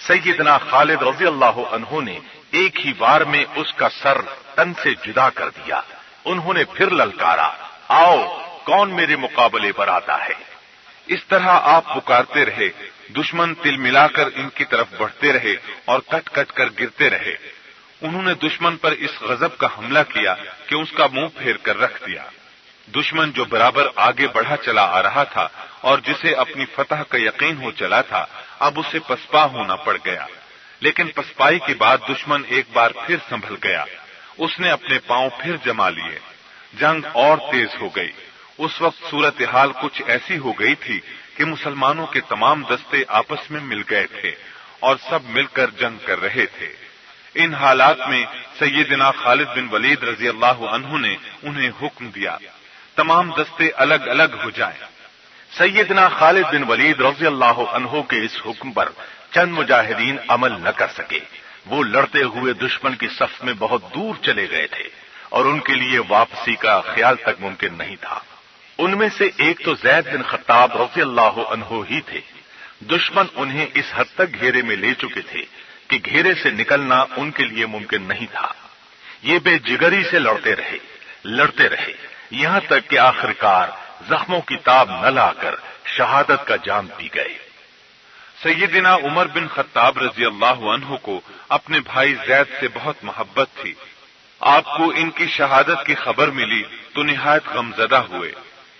سیدنا خالد رضی اللہ عنہ نے ایک ہی بار میں اس کا سر تن سے جدا کر دیا۔ انہوں نے پھر للکارا، آؤ، کون میرے مقابلے پر آتا ہے؟ اس طرح آپ پکارتے رہے، دشمن تل ملا کر ان کی طرف بڑھتے رہے اور کٹ کٹ کر گرتے رہے۔ انہوں نے دشمن پر اس غضب کا حملہ کیا کہ اس کا منہ پھیر کر رکھ دیا۔ دشمن جو برابر آگے بڑھا چلا آ رہا تھا اور جسے اپنی فتح کا یقین ہو چلا تھا، اب اسے پسپا ہونا پڑ گیا۔ لیکن پسپائی کے بعد دشمن ایک بار پھر سنبھل گیا۔ اس نے اپنے پاؤں پھر جما لیے۔ جنگ اور تیز ہو گئی۔ اس وقت صورتحال کچھ ایسی ہو گئی تھی کہ مسلمانوں کے تمام دستے آپس میں مل گئے تھے اور سب مل کر جنگ کر رہے تھے۔ ان حالات میں سیدنا خالد بن ولید رضی اللہ عنہ نے انہیں حکم دیا۔ تمام دستے الگ الگ ہو جائیں۔ سیدنا خالد بن ولید رضی اللہ عنہ کے اس حکم پر چند مجاہدین عمل نہ کر سکے۔ وہ لڑتے ہوئے دشمن کی صف میں بہت دور چلے گئے تھے اور ان کے لیے واپسی کا خیال تک ممکن نہیں تھا۔ ان میں سے ایک تو زید بن خطاب رضی اللہ عنہ ہی تھے۔ دشمن انہیں اس حد تک گھیرے میں لے چکے تھے کہ گھیرے سے نکلنا ان کے لیے ممکن نہیں تھا۔ یہ بے جگری سے لڑتے رہے لڑتے رہے۔ یہاں تک کہ آخرکار زخموں کی تاب نہ لا کر شہادت کا جام پی گئے۔ سیدنا عمر بن خطاب رضی اللہ عنہ کو اپنے بھائی زید سے بہت محبت تھی۔ آپ کو ان کی شہادت کی خبر ملی تو نہایت غمزدہ ہوئے۔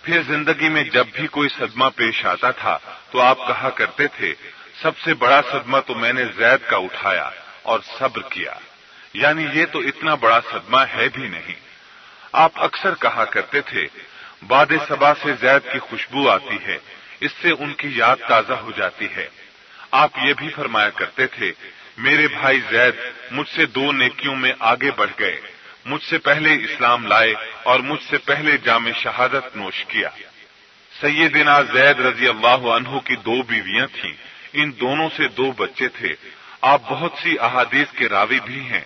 پھر زندگی میں جب بھی کوئی صدمہ پیش آتا تھا تو آپ کہا کرتے تھے، سب سے بڑا صدمہ تو میں نے زید کا اٹھایا اور صبر کیا۔ یعنی یہ تو اتنا بڑا صدمہ ہے بھی نہیں۔ آپ اکثر کہا کرتے تھے باد سبا سے زید کی خوشبو آتی ہے، اس سے ان کی یاد تازہ ہو جاتی ہے۔ آپ یہ بھی فرمایا کرتے تھے، میرے بھائی زید مجھ سے دو نیکیوں میں آگے بڑھ گئے، مجھ سے پہلے اسلام لائے اور مجھ سے پہلے جامع شہادت نوش کیا۔ سیدنا زید رضی اللہ عنہ کی دو بیویاں تھیں، ان دونوں سے دو بچے تھے۔ آپ بہت سی احادیث کے راوی بھی ہیں۔